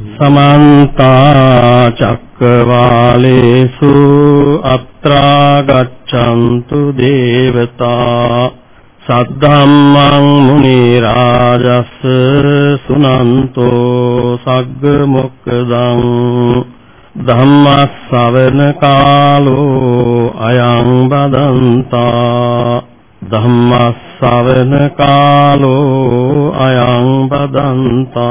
समन्ता चक्रवालेषु अत्रा गच्छन्तु देवता। सद्धम्मं मुनिराजस् सुनन्तो सग्मुक्दम् धम्मसवनकालो अयं वदन्ता। धम्मसवनकालो अयं वदन्ता।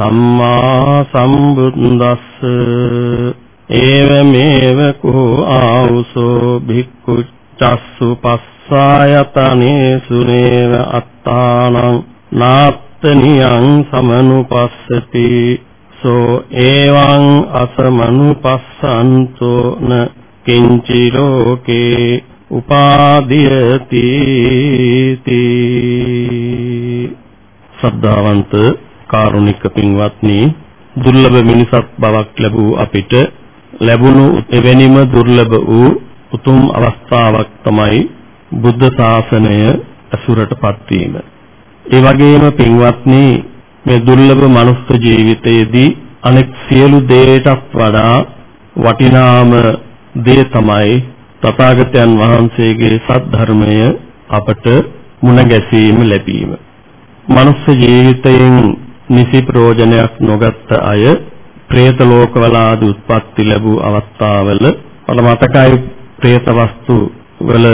සම්මා සම්බුද්දස්ස ඒවමේව කෝ ආවුසෝ භික්ඛු චස්සු පස්සායතනේසු නේව අත්තානං නාත්තනියං සමනුපස්සති සෝ එවං අසමනුපස්සන්තෝ න කිංචි ලෝකේ උපාදීයති සද්ධාවන්ත කාරුණික පින්වත්නි දුර්ලභ මිනිසත් බවක් ලැබූ අපිට ලැබුණු එවැනිම දුර්ලභ වූ උතුම් අවස්ථාවක් තමයි බුද්ධ ශාසනය අසුරටපත් වීම. ඒ වගේම පින්වත්නි මේ දුර්ලභ මනුස්ස ජීවිතයේදී අනෙක් සියලු දේටත් වඩා වටිනාම දේ තමයි තථාගතයන් වහන්සේගේ සත්‍ය අපට මුණ ගැසීම ලැබීම. මනුස්ස ජීවිතයෙන් නිසි ප්‍රයෝජනයක් නොගත් අය പ്രേත ලෝකවල ආදී උත්පත්ති ලැබූ අවස්ථාවල මට මතකයි പ്രേත වස්තු වල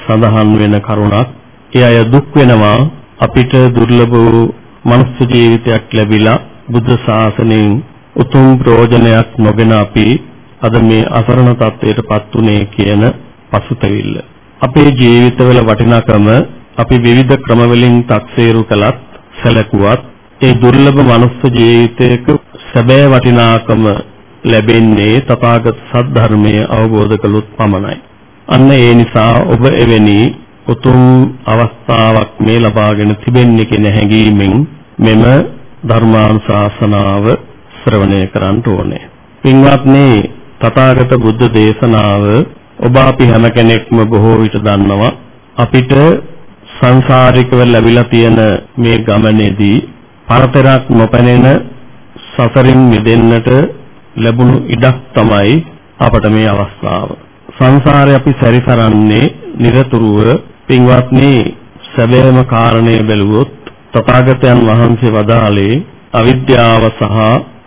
සඳහන් වෙන කරුණක්. ඒ අය දුක් වෙනවා අපිට දුර්ලභ වූ මනුස්ස ජීවිතයක් ලැබිලා බුද්ධ ශාසනයෙන් උතුම් ප්‍රයෝජනයක් නොගෙන අපි අද මේ අසරණ තත්ත්වයටපත් උනේ කියන පසුතැවිල්ල. අපේ ජීවිතවල වටිනාකම අපි විවිධ ක්‍රමවලින් තක්සේරු කළත් සැලකුවත් ඒ දුර්ලභ මනුස්ස ජීවිතයක සැබෑ වටිනාකම ලැබෙන්නේ තථාගත සද්ධර්මය අවබෝධ කළොත් පමණයි. අන්න ඒ නිසා ඔබ එවැනි උතුම් අවස්ථාවක් මේ ලබාගෙන තිබෙන්නේ කියන හැඟීමෙන් මෙම ධර්මානුශාසනාව ශ්‍රවණය කරන්න ඕනේ. පින්වත්නි තථාගත බුද්ධ දේශනාව ඔබ අපි හැම කෙනෙක්ම බොහෝ විට දන්නවා අපිට සංසාරිකව ලැබිලා තියෙන මේ ගමනේදී පරතරක් නොපැනෙන සසරින් මිදෙන්නට ලැබුණු ඉඩක් තමයි අපට මේ අවස්ථාව. සංසාරේ අපි සැරිසරන්නේ নিরතුරුව පින්වත්නි සැබෑම කාරණය බැලුවොත් තථාගතයන් වහන්සේ වදාළේ අවිද්‍යාව සහ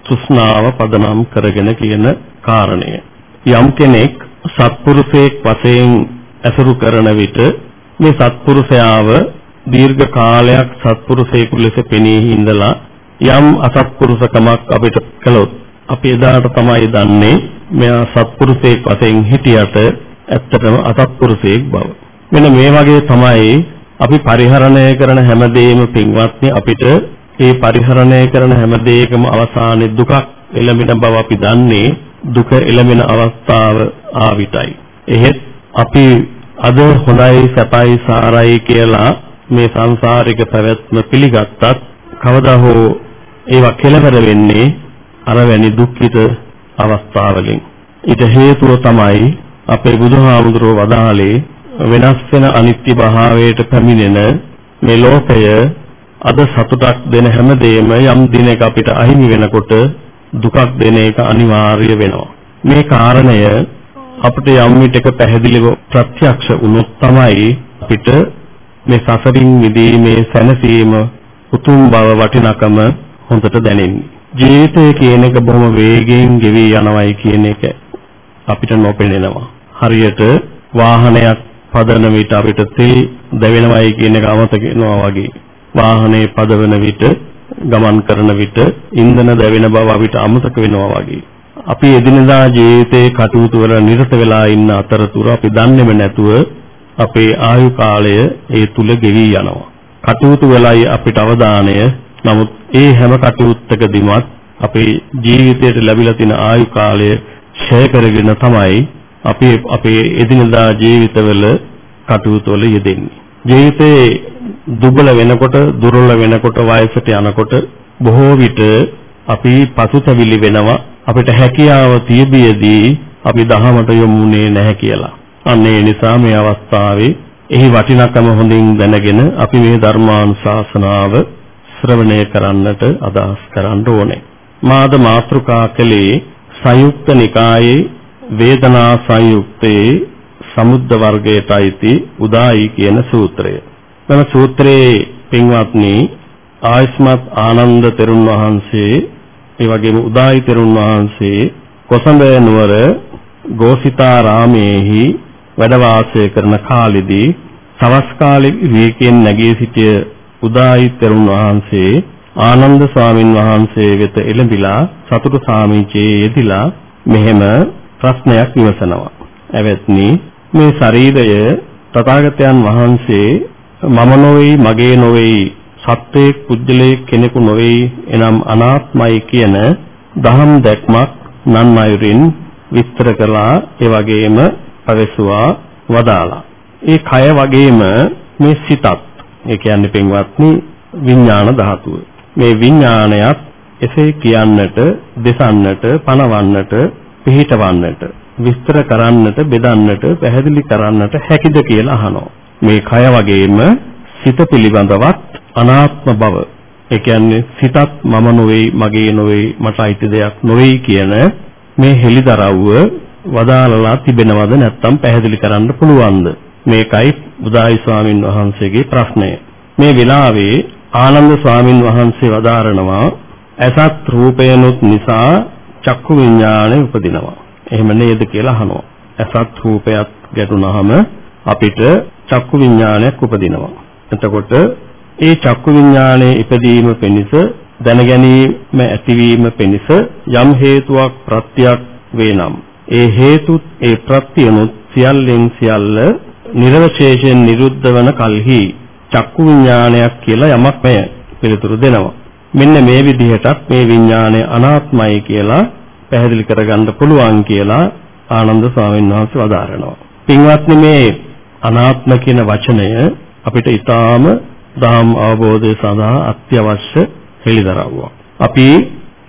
තෘෂ්ණාව පදනම් කරගෙන කියන කාරණය. යම් කෙනෙක් සත්පුරුෂයෙක් වශයෙන් ඇසුරු කරන විට මේ සත්පුරුෂයාව දීර්ඝ කාලයක් සත්පුරුෂයෙකු ලෙස පෙනී හිඳලා යම් අසත්පුරුෂකමක් අපිට කළොත් අපි එදාට තමයි දන්නේ මෙයා සත්පුරුෂයෙක් වශයෙන් හිටියට ඇත්තටම අසත්පුරුෂයෙක් බව. මෙන්න මේ වගේ තමයි අපි පරිහරණය කරන හැමදේම පින්වත්නි අපිට මේ පරිහරණය කරන හැමදේකම අවසානයේ දුකක් එළඹෙන බව අපි දන්නේ දුක එළඹෙන අවස්ථාව ආවිතයි. එහෙත් අපි අද හොඳයි සැපයි සාරයි කියලා මේ සංසාරික පැවැත්ම පිළිගත්තත් කවදා හෝ ඒවා කෙලවර වෙන්නේ අර වැනි දුක්ඛිත අවස්ථාවලින්. ඊට හේතුව තමයි අපේ බුදුහාමුදුරුව වදාළේ වෙනස් වෙන අනිත්‍ය භාවයට පැමිණෙන මේ ලෝකය අද සතුටක් දෙන හැමදේම යම් දිනක අපිට අහිමි වෙනකොට දුකක් දෙන එක අනිවාර්ය වෙනවා. මේ කාරණය අපිට යම් විටක පැහැදිලිව ප්‍රත්‍යක්ෂ වුණොත් තමයි අපිට මේ සසරින් මිදීමේ සැනසීම උතුම් බව වටිනකම හොඳට දැනෙන්නේ. ජීවිතය කියන එක බොහොම වේගයෙන් ගෙවි යනවායි කියන එක අපිට නොපෙනෙනවා. හරියට වාහනයක් පදවන විට අපිට තෙල් දැවෙනවායි කියන එක අමතක වෙනවා වගේ. වාහනේ පදවන විට ගමන් කරන විට ඉන්ධන දැවෙන බව අපිට අමතක වෙනවා වගේ. අපි එදිනදා ජීවිතේ කටයුතු වල නිරත වෙලා ඉන්න අතරතුර අපි දන්නේම නැතුව අපේ ආයු කාලය ඒ තුල ගෙවි යනවා. කටයුතු වලයි අපිට අවධානය. නමුත් ඒ හැම කටයුත්තකදීමත් අපේ ජීවිතයට ලැබිලා තියෙන ආයු කාලය ඡය කරගෙන තමයි අපි අපේ එදිනදා ජීවිතවල කටයුතු වල යෙදෙන්නේ. ජීවිතේ දුබල වෙනකොට, දුර්වල වෙනකොට, වයසට යනකොට බොහෝ විට අපි පසුතැවිලි වෙනවා. අපිට හැකියාව තියබියදී අපි දහමට යොමුනේ නැහැ කියලා. අන්න ඒ නිසා මේ අවස්ථාවේ එහි වටිනාකම හොඳින් දැනගෙන අපි මේ ධර්මානුශාසනාව ශ්‍රවණය කරන්නට අදහස් කරන්න ඕනේ. මාද මාත්‍රිකා කලේ සංයුක්ත නිකායේ වේදනා සංයුක්තේ සමුද්ද වර්ගයට අයිති උදායි කියන සූත්‍රය. මෙම සූත්‍රයේ පින්වත්නි ආයස්මත් ආනන්ද තෙරුන් වහන්සේ ඒ වගේම උදායි තෙරුන් වහන්සේ කොසඹ නුවර ගෝසිතාරාමේහි වැඩ වාසය කරන කාලෙදී සවස් කාලේ විවේකයෙන් නැගී සිටිය උදායි තෙරුන් වහන්සේ ආනන්ද ස්වාමින් වහන්සේ වෙත එළඹිලා සතුටු සාමිචේ යෙදිලා මෙහෙම ප්‍රශ්නයක් විමසනවා. එවත්නි මේ ශරීරය තථාගතයන් වහන්සේ මම නොවේයි මගේ නොවේයි සත්වයේ කුජලයේ කෙනෙකු නොවේයි එනම් අනාත්මයි කියන දහම් දැක්මක් නන් අයුරින් විස්තර කළා ඒ වගේම පැවසුවා වදාලා. ඒ කය වගේම මේ සිතත් ඒ කියන්නේ පින්වත්නි විඥාන ධාතුව. මේ විඥානයත් එසේ කියන්නට, දෙසන්නට, පනවන්නට, පිහිටවන්නට, විස්තර කරන්නට, බෙදන්නට, පැහැදිලි කරන්නට හැකිද කියලා අහනවා. මේ කය වගේම සිත පිළිබඳවත් අනාත්ම බව. ඒ කියන්නේ සිතත් මම නොවේයි, මගේ නොවේයි, මට අයිති දෙයක් නොවේයි කියන මේ හෙලිදරව්ව වදාළලා තිබෙනවද නැත්නම් පැහැදිලි කරන්න පුළුවන්ද? මේකයි බුදායි ස්වාමින් වහන්සේගේ ප්‍රශ්නය. මේ වෙලාවේ ආනන්ද ස්වාමින් වහන්සේ වදාරනවා ඇසත් රූපයනොත් නිසා චක්කු විඥානය උපදිනවා. එහෙම නේද කියලා අහනවා. ඇසත් රූපයක් ගැටුනහම අපිට චක්කු විඥානයක් උපදිනවා. එතකොට ඒ චක්කු විඥානයේ ඉපදීම පිණිස දැන ගැනීම ඇතිවීම පිණිස යම් හේතුවක් ප්‍රත්‍යක් වේනම් ඒ හේතුත් ඒ ප්‍රත්‍යනුත් සියල්ලෙන් සියල්ල නිර්වශේෂයෙන් නිරුද්ධ වන කල්හි චක්කු විඥානයක් කියලා යමක් මෙය පිළිතුරු දෙනවා. මෙන්න මේ විදිහටත් මේ විඥානය අනාත්මයි කියලා පැහැදිලි කරගන්න පුළුවන් කියලා ආනන්ද ස්වාමීන් වහන්සේ වදාරනවා. පින්වත්නි මේ අනාත්ම කියන වචනය අපිට ඊටාම ධම් අවබෝධය සඳහා අත්‍යවශ්‍ය හෙළිදරව්වක්. අපි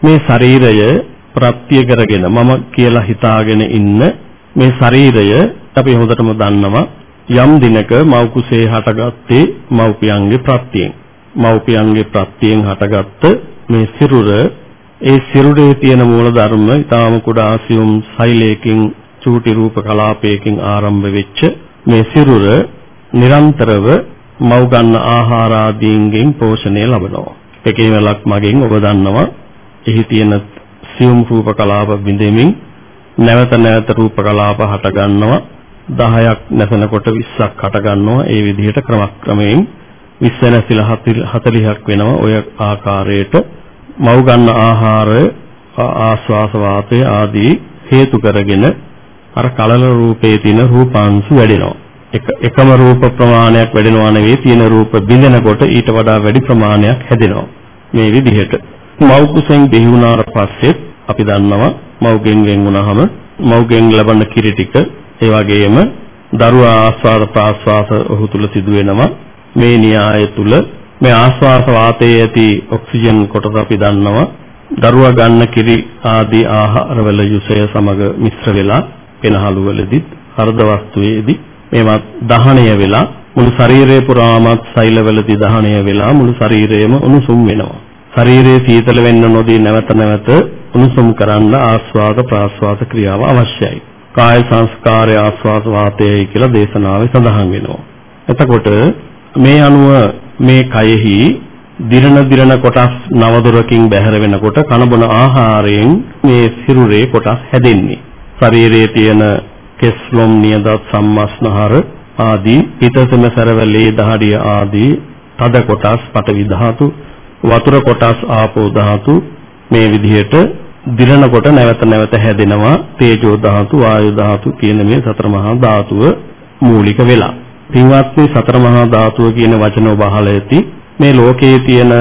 මේ ශරීරය ප්‍රත්‍ය කරගෙන මම කියලා හිතාගෙන ඉන්න මේ ශරීරය අපි හොඳටම දන්නවා. යම් දිනක මව් කුසේ හටගත්තේ මව්පියන්ගේ ප්‍රත්‍යයෙන්. මව්පියන්ගේ ප්‍රත්‍යයෙන් හටගත්ත මේ සිරුර ඒ සිරුරේ තියෙන මූල ධර්ම ඊටාම කුඩා සියුම් සෛලයකින් චූටි රූප කලාපයකින් ආරම්භ වෙච්ච මේ සිරුර නිරන්තරව මව් ගන්න ආහාර ආදීන්ගෙන් පෝෂණය ලබනවා. එකේ වලක් මගෙන් ඔබ දන්නවා. එහි තියෙන සියුම් රූප කලාප බිඳෙමින් නැවත නැවත රූප කලාප හට ගන්නවා 10ක් නැසනකොට 20ක් හට ගන්නවා ඒ විදිහට ක්‍රමක්‍රමයෙන් 20 නැසිලා 40ක් වෙනවා ඔය ආකාරයට. මව් ගන්න ආහාර ආස්වාස වාතය ආදී හේතු කරගෙන අර කලල රූපයේ තියෙන රූපාංශු වැඩෙනවා. එක එකම රූප ප්‍රමාණයක් වැඩෙනවා නෙවෙයි තියෙන රූප බිඳෙනකොට ඊට වඩා වැඩි ප්‍රමාණයක් හැදෙනවා. මේ විදිහට. මව් කුසෙන් දෙහි වුණාට පස්සෙත් අපි දන්නවා මව්ගෙන් වෙන් වුණාම මව්ගෙන් ලබන කිරි ටික ඒ වගේම දරුවා ආස්වාද ප්‍රාස්වාස ඔහු තුල සිදු වෙනවා මේ න්‍යාය තුල මේ ආස්වාස වාතයේ ඇති ඔක්සිජන් කොටස අපි දන්නවා. දරුවා ගන්න කිරි ආදී ආහාරවල යුසය සමග මිශ්‍ර වෙලා පෙනහළු වලදීත් හෘද වස්තුවේදී මේවා දහණය වෙලා මුළු ශරීරය පුරාමත් සෛලවලදී දහණය වෙලා මුළු ශරීරයම උණුසුම් වෙනවා. ශරීරයේ සීතල වෙන්න නොදී නැවත නැවත උණුසුම් කරන්න ආස්වාද ප්‍රාස්වාද ක්‍රියාව අවශ්‍යයි. කාය සංස්කාරය ආස්වාද වාතයයි කියලා දේශනාවේ සඳහන් වෙනවා. එතකොට මේ අනුව මේ කයෙහි දිරණ දිරණ කොටස් නවදොරකින් බැහැර වෙනකොට කනබන ආහාරයෙන් මේ සිරුරේ කොටස් හැදෙන්නේ. ශරීරයේ තියෙන කෙස්ලොම් නියදත් සම්මස්නහර ආදී පිටසම සරවලේ දහඩිය ආදී තද කොටස් පටවි ධාතු වතුර කොටස් ආපෝ ධාතු මේ විදිහට දිරනකොට නැවත නැවත හැදෙනවා තේජෝ ධාතු වායු ධාතු කියන මේ සතර මහා ධාතුව මූලික වෙලා. පින්වත්නි සතර මහා ධාතුව කියන වචන ඔබ අහලා ඇති. මේ ලෝකයේ තියෙන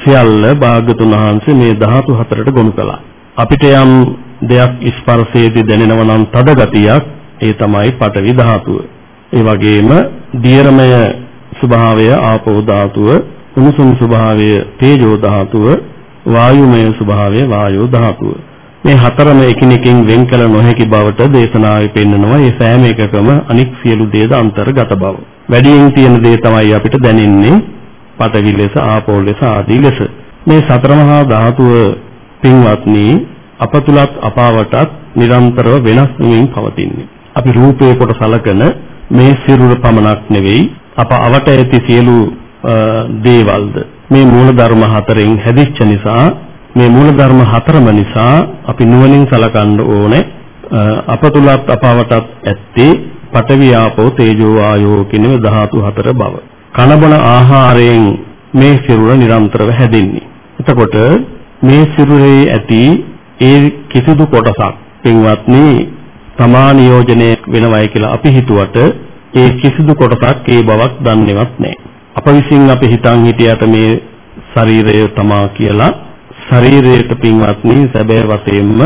සියල්ල භාග්‍යතුන් වහන්සේ මේ ධාතු හතරට ගොනු කළා. අපිට යම් දෙයක් ස්පර්ශයේදී දැනෙනවා නම් තද ගතියක් ඒ තමයි පඨවි ධාතුව. ඒ වගේම දියරමය ස්වභාවය ආපෝ ධාතුව, උණුසුම් ස්වභාවය තේජෝ ධාතුව, වායුමය ස්වභාවය වායෝ ධාතුව. මේ හතරම එකිනෙකින් වෙන් කළ නොහැකි බවට දේශනාවේ පෙන්නනවා. මේ සෑම එකකම අනික් සියලු දේද අන්තර්ගත බව. වැඩියෙන් තියෙන දේ තමයි අපිට දැනෙන්නේ පඨවි ලෙස, ආපෝ ලෙස ආදී ලෙස. මේ සතර මහා ධාතුව පින්වත්නි අප තුලත් අපාවටත් නිරන්තරව වෙනස් වෙමින් පවතින්නේ. අපි රූපේ කොට සලකන මේ සිරුර පමණක් නෙවෙයි අප අවට ඇති සියලු දේවල්ද මේ මූල ධර්ම හතරෙන් හැදිච්ච නිසා මේ මූල ධර්ම හතරම නිසා අපි නුවණින් සලකන්න ඕනේ අප තුලත් අපවටත් ඇත්තේ පඨවි ආපෝ තේජෝ ආයෝ කියන ධාතු හතර බව. කනබන ආහාරයෙන් මේ සිරුර නිරන්තරව හැදෙන්නේ. එතකොට මේ සිරුරේ ඇති ඒ කිසිදු කොටසක් පින්වත්නි තමා නියෝජනය වෙනවයි කියලා අපි හිතුවට ඒ කිසිදු කොටසක් ඒ බවක් දන්නේවත් නැහැ. අප විසින් අපි හිතන් හිටියට මේ ශරීරය තමා කියලා ශරීරයට පින්වත්නි සැබෑ වශයෙන්ම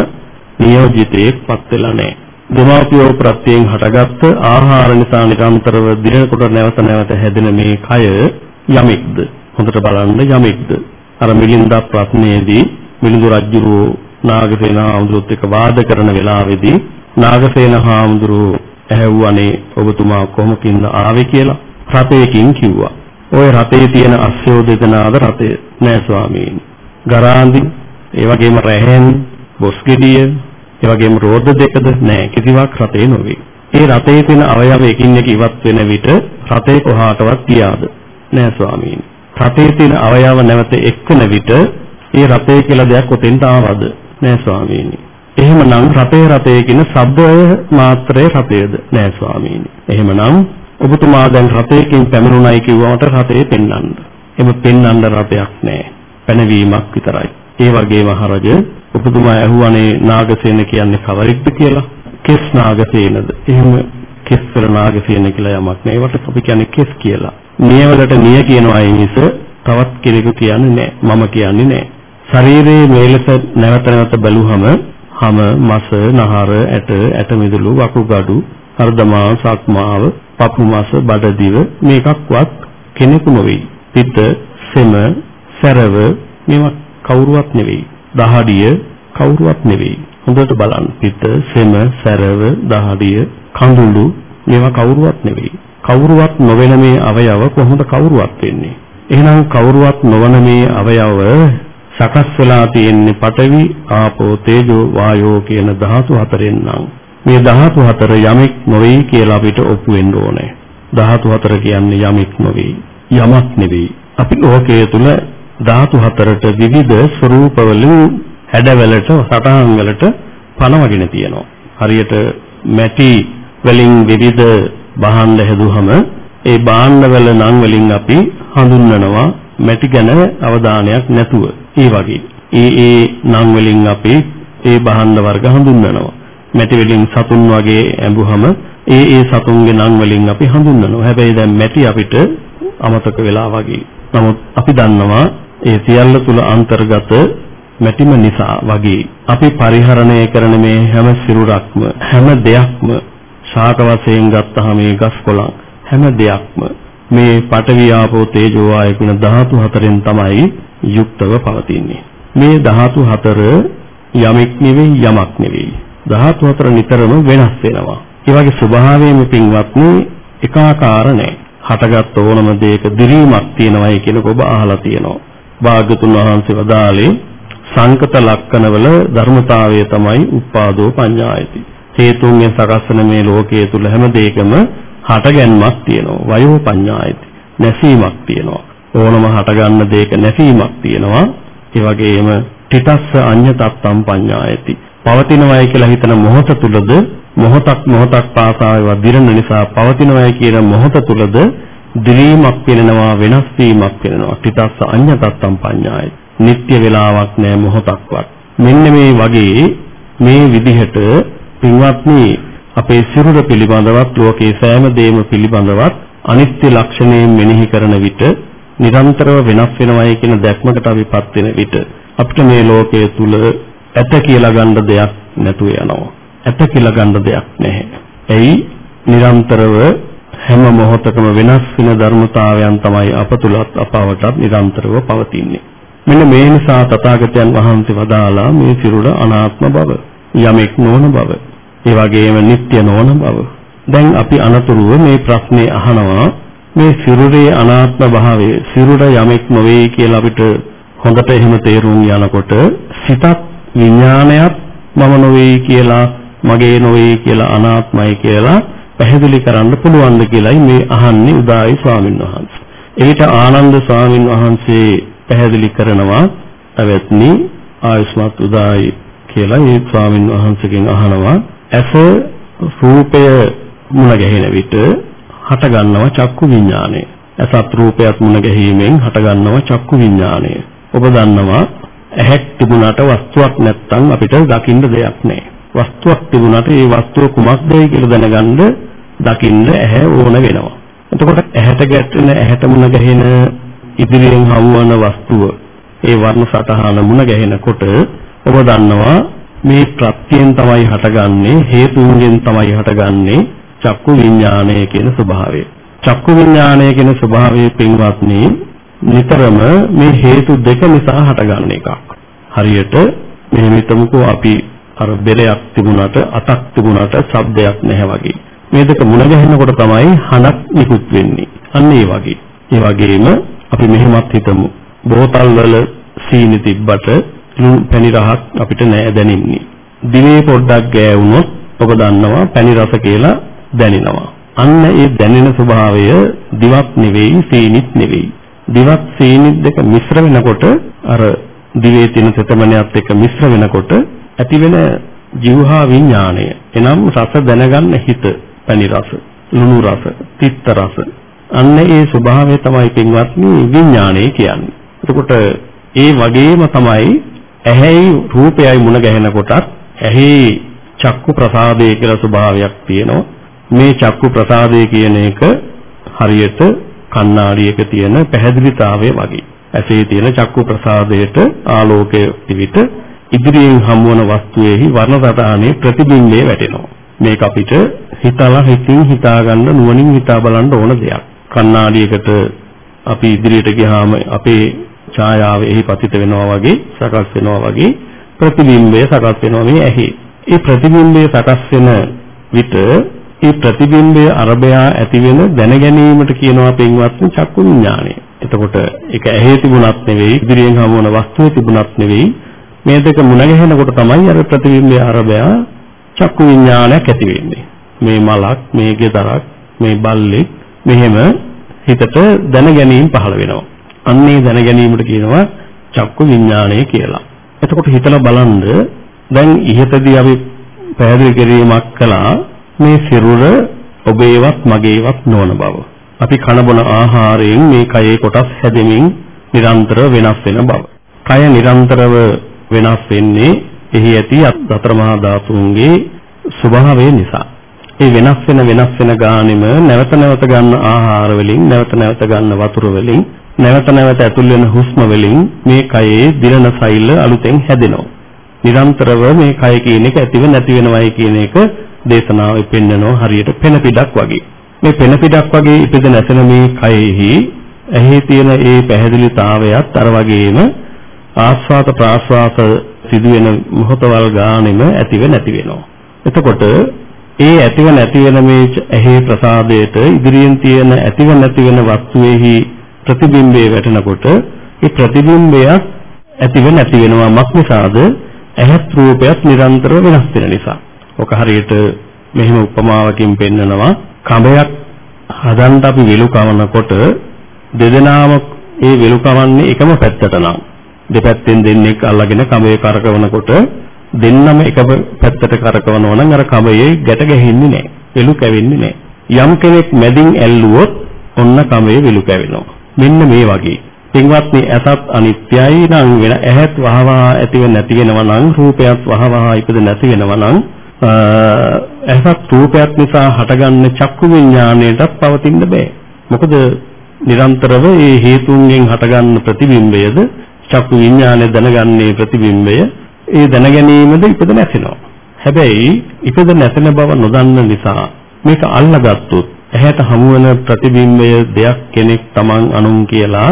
නියෝජිතයෙක් පත් වෙලා නැහැ. දෙමාපියෝ ප්‍රත්‍යයෙන් හටගත්ත ආහාර නිසා නිරන්තරව දිනකොට නැවත නැවත හැදෙන මේ කය යමෙක්ද? හොඳට බලන්න යමෙක්ද? අර මිලින්දා ප්‍රශ්නයේදී මිලිඳු රජුරෝ නාගසේන හාමුදුරුවොත් එක්ක වාද කරන වෙලාවේදී නාගසේන හාමුදුරුවෝ ඇහැව්වනේ ඔබතුමා කොහොමකින්ද ආවේ කියලා රතයකින් කිව්වා. ওই රතේ තියෙන අස්සයෝ දෙදෙනාද රතේ නෑ ස්වාමීනි. ගරාන්දි ඒ වගේම රැහෙන් බොස්ගෙඩිය ඒ වගේම රෝද දෙකද නෑ කිසිවක් රතේ නොවේ. ඒ රතේ තියෙන අවයව එකින් එක ඉවත් වෙන විට රතේ කොහාටවත් ගියාද? නෑ ස්වාමීනි. රතේ තියෙන අවයව නැවත එක්කන විට ඒ රතේ කියලා දෙයක් ඔතෙන්ට ආවද? නෑ ස්වාමීනි. එහෙමනම් රතේ රතේ කියන ශබ්දය මාත්‍රේ රතේද නෑ ස්වාමීනි. එහෙමනම් ඔබතුමා දැන් රතේකින් පැමිණුණයි කිව්වමට රතේ පෙන්වන්න. එම පෙන්වන්න රතයක් නෑ. පැනවීමක් විතරයි. ඒ වගේම හරජ ඔබතුමා ඇහුවනේ නාගසේන කියන්නේ කවරෙක්ද කියලා. කෙස් නාගසේනද? එහෙම කෙස් වල නාගසේන කියලා යමක් නෑ. ඒවට අපි කියන්නේ කෙස් කියලා. නියවලට නිය කියනවා මිස තවත් කෙනෙකු කියන්නේ නෑ. මම කියන්නේ නෑ. ශරීරයේ මේ ලෙස නැවත නැවත බැලුවහම හම, මස, නහර, ඇට, ඇට මිදුළු, වකුගඩු, හර්දමා, සක්මාව, පපු මස, බඩදිව මේකක්වත් කෙනෙකු නොවේ. පිට, සෙම, සැරව මේවා කවුරුවත් නෙවෙයි. දහඩිය කවුරුවත් නෙවෙයි. හොඳට බලන්න. පිට, සෙම, සැරව, දහඩිය, කඳුළු මේවා කවුරුවත් නෙවෙයි. කවුරුවත් නොවන මේ අවයව කොහොමද කවුරුවත් වෙන්නේ? එහෙනම් කවුරුවත් නොවන මේ අවයව සකස් වෙලා තියෙන්නේ පඨවි, ආපෝ, තේජෝ, වායෝ කියන ධාතු හතරෙන් නම් මේ ධාතු හතර යමෙක් නොවේ කියලා අපිට ඔප්පු වෙන්න ඕනේ. ධාතු හතර කියන්නේ යමෙක් නොවේ. යමක් නෙවෙයි. අපි ලෝකයේ තුල ධාතු හතරට විවිධ ස්වરૂපවලින් හැඩවලට සටහන් වලට පනවගෙන තියෙනවා. හරියට මැටි වලින් විවිධ භාණ්ඩ හැදුවම ඒ භාණ්ඩ වල නම් වලින් අපි හඳුන්වනවා මැටි ගැන අවධානයක් නැතුව. ඒ වගේ. ඒ ඒ නම් වලින් අපි ඒ භාණ්ඩ වර්ග හඳුන්වනවා. මැටි වලින් සතුන් වගේ ඇඹුවම ඒ ඒ සතුන්ගේ නම් වලින් අපි හඳුන්වනවා. හැබැයි දැන් මැටි අපිට අමතක වෙලා වගේ. නමුත් අපි දන්නවා ඒ සියල්ල තුල අන්තර්ගත මැටිම නිසා වගේ අපි පරිහරණය කරන මේ හැම සිරුරක්ම හැම දෙයක්ම ශාක වශයෙන් ගත්තහම මේ ගස් කොළන් හැම දෙයක්ම මේ පඨවි ආපෝ තේජෝ ආය කියන ධාතු හතරෙන් තමයි යුක්තව පවතින්නේ. මේ ධාතු හතර යමෙක් නෙවෙයි යමක් නෙවෙයි. ධාතු හතර නිතරම වෙනස් වෙනවා. ඒ වගේ ස්වභාවයෙන්ම පින්වත්නි එකාකාර නැහැ. හටගත් ඕනම දෙයක දිරීමක් තියෙනවායි කියනක ඔබ අහලා තියෙනවා. භාග්‍යතුන් වහන්සේ වදාළේ සංකත ලක්කනවල ධර්මතාවය තමයි උපාදෝ පඤ්ඤායති. හේතුන්ගෙන් සකස් වන මේ ලෝකයේ තුල හැම දෙයකම හටගැන්මක් තියෙනවා. වයෝ පඤ්ඤායති. නැසීමක් තියෙනවා. ඕනම හටගන්න දෙයක නැසීමක් තියෙනවා. ඒ වගේම තිතස්ස අඤ්ඤතත්තම් පඤ්ඤායති. පවතිනවයි කියලා හිතන මොහොත තුලද මොහොතක් මොහොතක් පාසා ඒවා දිරන නිසා පවතිනවයි කියන මොහොත තුලද දිවීමක් වෙනවා වෙනස් වීමක් වෙනවා. තිතස්ස අඤ්ඤතත්තම් පඤ්ඤායති. නিত্য වේලාවක් නෑ මොහොතක්වත්. මෙන්න මේ වගේ මේ විදිහට පින්වත්නි අපේ සිරුර පිළිබඳවත් ලෝකේ සෑම දෙයක්ම පිළිබඳවත් අනිත්‍ය ලක්ෂණයෙන් මෙනෙහි කරන විට නිරන්තරව වෙනස් වෙනවයි කියන දැක්මකට අපිපත් වෙන විට අපිට මේ ලෝකයේ තුල ඇත කියලා ගන්න දෙයක් නැතුව යනවා. ඇත කියලා ගන්න දෙයක් නැහැ. එයි නිරන්තරව හැම මොහොතකම වෙනස් වෙන ධර්මතාවයන් තමයි අප තුලත් අපවටත් නිරන්තරව පවතින්නේ. මෙන්න මේ නිසා තථාගතයන් වහන්සේ වදාලා මේ සිරුර අනාත්ම බව, යමෙක් නොවන බව, ඒ වගේම නিত্য නොවන බව. දැන් අපි අනතුරුව මේ ප්‍රශ්නේ අහනවා මේ සිරුරේ අනාත්ම භාවය සිරුර යමෙක් නොවේ කියලා අපිට හොඳට එහෙම තේරුම් යනකොට සිතත් විඥානයත් මම නොවේ කියලා මගේ නොවේ කියලා අනාත්මයි කියලා පැහැදිලි කරන්න පුළුවන්ද කියලායි මේ අහන්නේ උදායි ස්වාමීන් වහන්සේ. එවිට ආනන්ද ස්වාමීන් වහන්සේ පැහැදිලි කරනවා අවත්නි ආයස්මත් උදායි කියලා මේ ස්වාමීන් වහන්සේගෙන් අහනවා ඇස රූපය මුණ ගැහෙන විට හට ගන්නවා චක්කු විඥානය. අසත් රූපයක් මුණ ගැහිමෙන් හට ගන්නවා චක්කු විඥානය. ඔබ දන්නවා ඇහැක් තිබුණාට වස්තුවක් නැත්තම් අපිට දකින්න දෙයක් නැහැ. වස්තුවක් තිබුණාට ඒ වස්තුව කුමක්දයි කියලා දැනගන්න දකින්න ඇහැ ඕන වෙනවා. එතකොට ඇහැට ගැටෙන ඇහැට මුණ ගැහෙන ඉදිරියෙන් හමුවන වස්තුව ඒ වර්ණ සටහන මුණ ගැහෙනකොට ඔබ දන්නවා මේ ප්‍රත්‍යයෙන් තමයි හටගන්නේ හේතුන්ගෙන් තමයි හටගන්නේ චක්කු විඥානය කියන ස්වභාවය. චක්කු විඥානය කියන ස්වභාවයේ පින්වත්නි නිතරම මේ හේතු දෙක නිසා හටගන්න එකක්. හරියට මෙහෙම හිතමුකෝ අපි අර බෙරයක් තිබුණාට අතක් තිබුණාට ශබ්දයක් නැහැ වගේ. මේ දෙක මුණ ගැහෙනකොට තමයි හනක් නිකුත් වෙන්නේ. අන්න ඒ වගේ. ඒ වගේම අපි මෙහෙමත් හිතමු. බෝතල් වල සීනි තිබ්බට පැණි රහක් අපිට නෑ දැනෙන්නේ. දිවේ පොඩ්ඩක් ගෑවුනොත් ඔබ දන්නවා පැණි රස කියලා දැනෙනවා. අන්න ඒ දැනෙන ස්වභාවය දිවක් නෙවෙයි සීනිත් නෙවෙයි. දිවක් සීනිත් දෙක මිශ්‍ර වෙනකොට අර දිවේ තියෙන තෙතමනයත් එක්ක මිශ්‍ර වෙනකොට ඇතිවෙන ජීවහා විඥාණය එනම් රස දැනගන්න හිත පැණි රස ලුණු රස තිත්ත රස අන්න ඒ ස්වභාවය තමයි පින්වත්නි විඥාණය කියන්නේ. එතකොට ඒ වගේම තමයි ඇහැයි රූපයයි මුණ ගැහෙනකොටත් ඇහි චක්කු ප්‍රසාදය කියලා ස්වභාවයක් තියෙනවා. මේ චක්කු ප්‍රසාදය කියන එක හරියට කණ්ණාඩියක තියෙන පැහැදිලිතාවය වගේ. ඇසේ තියෙන චක්කු ප්‍රසාදයට ආලෝකය පිවිට ඉදිරියෙන් හමුවන වස්තුවේහි වර්ණ සටහනේ ප්‍රතිබිම්බය වැටෙනවා. මේක අපිට හිතලා හිතින් හිතාගන්න නුවණින් හිතා බලන්න ඕන දෙයක්. කණ්ණාඩියකට අපි ඉදිරියට ගියාම අපේ ඡායාව එහි පතිත වෙනවා වගේ සකස් වෙනවා වගේ ප්‍රතිබිම්බය සකස් වෙනවා මේ ඇහි. ඒ ප්‍රතිබිම්බය සකස් වෙන විට ඒ ප්‍රතිබිම්බය අරබයා ඇති වෙන දැනගැනීමට කියනවා පින්වත්නි චක්කු විඥානය. එතකොට ඒක ඇහි තිබුණත් නෙවෙයි ඉදිරියෙන් හමුවන වස්තුවේ තිබුණත් නෙවෙයි මේ දෙක මුණ ගැහෙනකොට තමයි අර ප්‍රතිබිම්බය අරබයා චක්කු විඥානයක් ඇති වෙන්නේ. මේ මලක්, මේ ගෙදරක්, මේ බල්ලෙක් මෙහෙම හිතට දැනගැනීම පහළ වෙනවා. අන්නේ දැනගැනීමට කියනවා චක්කු විඥානය කියලා. එතකොට හිතලා බලන්න දැන් ඉහතදී අපි පැහැදිලි කිරීමක් කළා මේ සිරුර ඔබේවත් මගේවත් නොවන බව. අපි කන බොන ආහාරයෙන් මේ කයේ කොටස් හැදෙමින් නිරන්තර වෙනස් වෙන බව. කය නිරන්තරව වෙනස් වෙන්නේ එහි ඇති අතර මහා ධාතුන්ගේ ස්වභාවය නිසා. ඒ වෙනස් වෙන වෙනස් වෙන ගානෙම නැවත නැවත ගන්න ආහාර වලින් නැවත නැවත ගන්න වතුර වලින් නැවත නැවත ඇතුල් වෙන හුස්ම වලින් මේ කයේ දිරන සෛල අලුතෙන් හැදෙනවා. නිරන්තරව මේ කය කියන එක ඇතිව නැති වෙනවයි කියන එක දේශනාවේ පෙන්නනවා හරියට පෙන පිටක් වගේ. මේ පෙන පිටක් වගේ ඉපද නැසෙන මේ කයෙහි එහි තියෙන ඒ පැහැදිලිතාවයත් අර වගේම ආස්වාද ප්‍රාස්වාද සිදුවෙන මොහොතවල් ගානෙම ඇතිව නැති වෙනවා. එතකොට ඒ ඇතිව නැති වෙන මේ ඇහි ප්‍රසාදයට ඉදිරියෙන් තියෙන ඇතිව නැති වෙන වස්තුවේහි ප්‍රතිබිම්බය වැටෙනකොට ඒ ප්‍රතිබිම්බයක් ඇතිව නැති වෙනවා මක් නිසාද ඇහත් රූපයක් නිරන්තරව වෙනස් වෙන නිසා. ඔක හරියට මෙහෙම උපමාවකින් පෙන්නනවා කඹයක් හදන්න අපි වෙලු කවනකොට දෙදෙනාම ඒ වෙලු කවන්නේ එකම පැත්තට නම් දෙපැත්තෙන් දෙන්නෙක් අල්ලගෙන කඹේ කරකවනකොට දෙන්නම එක පැත්තට කරකවනවා නම් අර කඹයේ ගැට ගැහෙන්නේ නැහැ. වෙලු කැවෙන්නේ නැහැ. යම් කෙනෙක් මැදින් ඇල්ලුවොත් ඔන්න කඹයේ වෙලු කැවෙනවා. මෙන්න මේ වගේ. පින්වත්නි ඇසත් අනිත්‍යයි නම් වෙන ඇහත් වහවහ ඇතිව නැති වෙනවා නම් රූපයත් වහවහ ඉපද නැති වෙනවා නම් ඇසත් රූපයක් නිසා හටගන්න චක්කු විඥාණයටත් පවතින්න බෑ. මොකද නිරන්තරව ඒ හේතුන්ගෙන් හටගන්න ප්‍රතිබිම්බයද චක්කු විඥානය දැනගන්නේ ප්‍රතිබිම්බය ඒ දැනගැනීමද ඉපද නැසෙනවා. හැබැයි ඉපද නැසෙන බව නොදන්න නිසා මේක අල්ලගත්තොත් ඇහැට හමු වෙන ප්‍රතිබිම්බය දෙයක් කෙනෙක් Taman අනුන් කියලා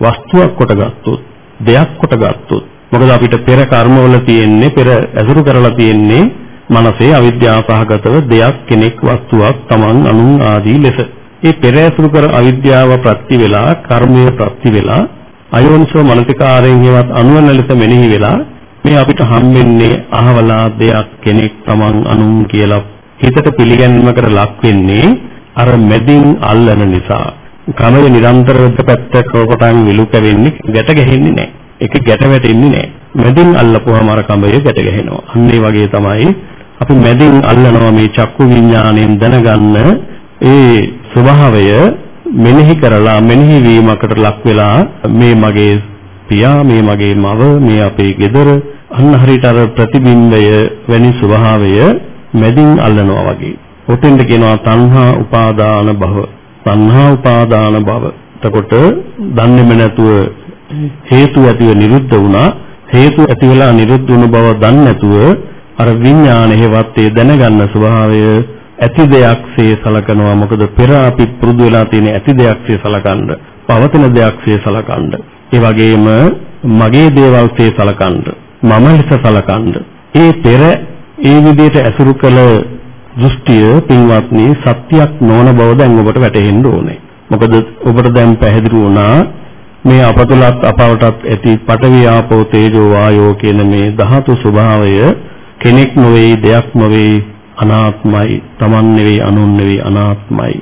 වස්තුවක් කොට ගත්තොත් දෙයක් කොට ගත්තොත් මොකද අපිට පෙර කර්මවල තියෙන්නේ පෙර ඇසුරු කරලා තියෙන්නේ මනසේ අවිද්‍යාව සහගතව දෙයක් කෙනෙක් වස්තුවක් Taman අනුන් ආදී ලෙස. ඒ පෙර ඇසුරු කර අවිද්‍යාව ප්‍රත්‍ය වෙලා කර්මය ප්‍රත්‍ය වෙලා අයෝනිසෝ මනසිකාරයෙන් හේවත් අනුවන ලෙස මෙනෙහි වෙලා මේ අපිට හම්බෙන්නේ අහවලා දෙයක් කෙනෙක් Taman අනුන් කියලා හිතට පිළිගැනීමකට ලක් වෙන්නේ අර මැදින් අල්ලන නිසා. කමයේ නිරන්තරව පැත්ත කොටන් විලු කැවෙන්නේ ගැට ගැහෙන්නේ නැහැ. ඒක ගැට වැටෙන්නේ නැහැ. මැදින් අල්ලපුවාම අර කඹය ගැට ගැහෙනවා. අන්න ඒ වගේ තමයි අපි මැදින් අල්ලනවා මේ චක්කු විඥාණයෙන් දැනගන්න ඒ ස්වභාවය මෙනෙහි කරලා මෙනෙහි වීමකට ලක් වෙලා මේ මගේ පියා මේ මගේ මව මේ අපේ ගෙදර අන්න හරියට අර ප්‍රතිබිම්බය වැනි ස්වභාවය මැදින් අල්ලනවා වගේ. ඔතෙන්ද කියනවා තණ්හා උපාදාන භව. තණ්හා උපාදාන භව. එතකොට දන්නේම නැතුව හේතු ඇතිව නිරුද්ධ වුණා හේතු ඇති වෙලා නිරුද්ධ වුණ බව දන්නේ නැතුව අර විඥාන හේවත් ඒ දැනගන්න ස්වභාවය ඇති දෙයක්සේ සලකනවා. මොකද පෙර අපි පුරුදු වෙලා තියෙන ඇති දෙයක්සේ සලකන්න පවතින දෙයක්සේ සලකන්න. ඒ වගේම මගේ දේවල්සේ සලකන්න මම ලෙස සලකන්න. ඒ පෙර ඒ විදිහට ඇසුරු කළ දෘෂ්ටිය පින්වත්නි සත්‍යයක් නොවන බව දැන් ඔබට වැටහෙන්න ඕනේ. මොකද ඔබට දැන් පැහැදිලි වුණා මේ අපතුලත් අපවටත් ඇති පඨවි ආපෝ තේජෝ වායෝ කියන මේ ධාතු ස්වභාවය කෙනෙක් නොවේ දෙයක් නොවේ අනාත්මයි. Taman නෙවෙයි අනුන් නෙවෙයි අනාත්මයි.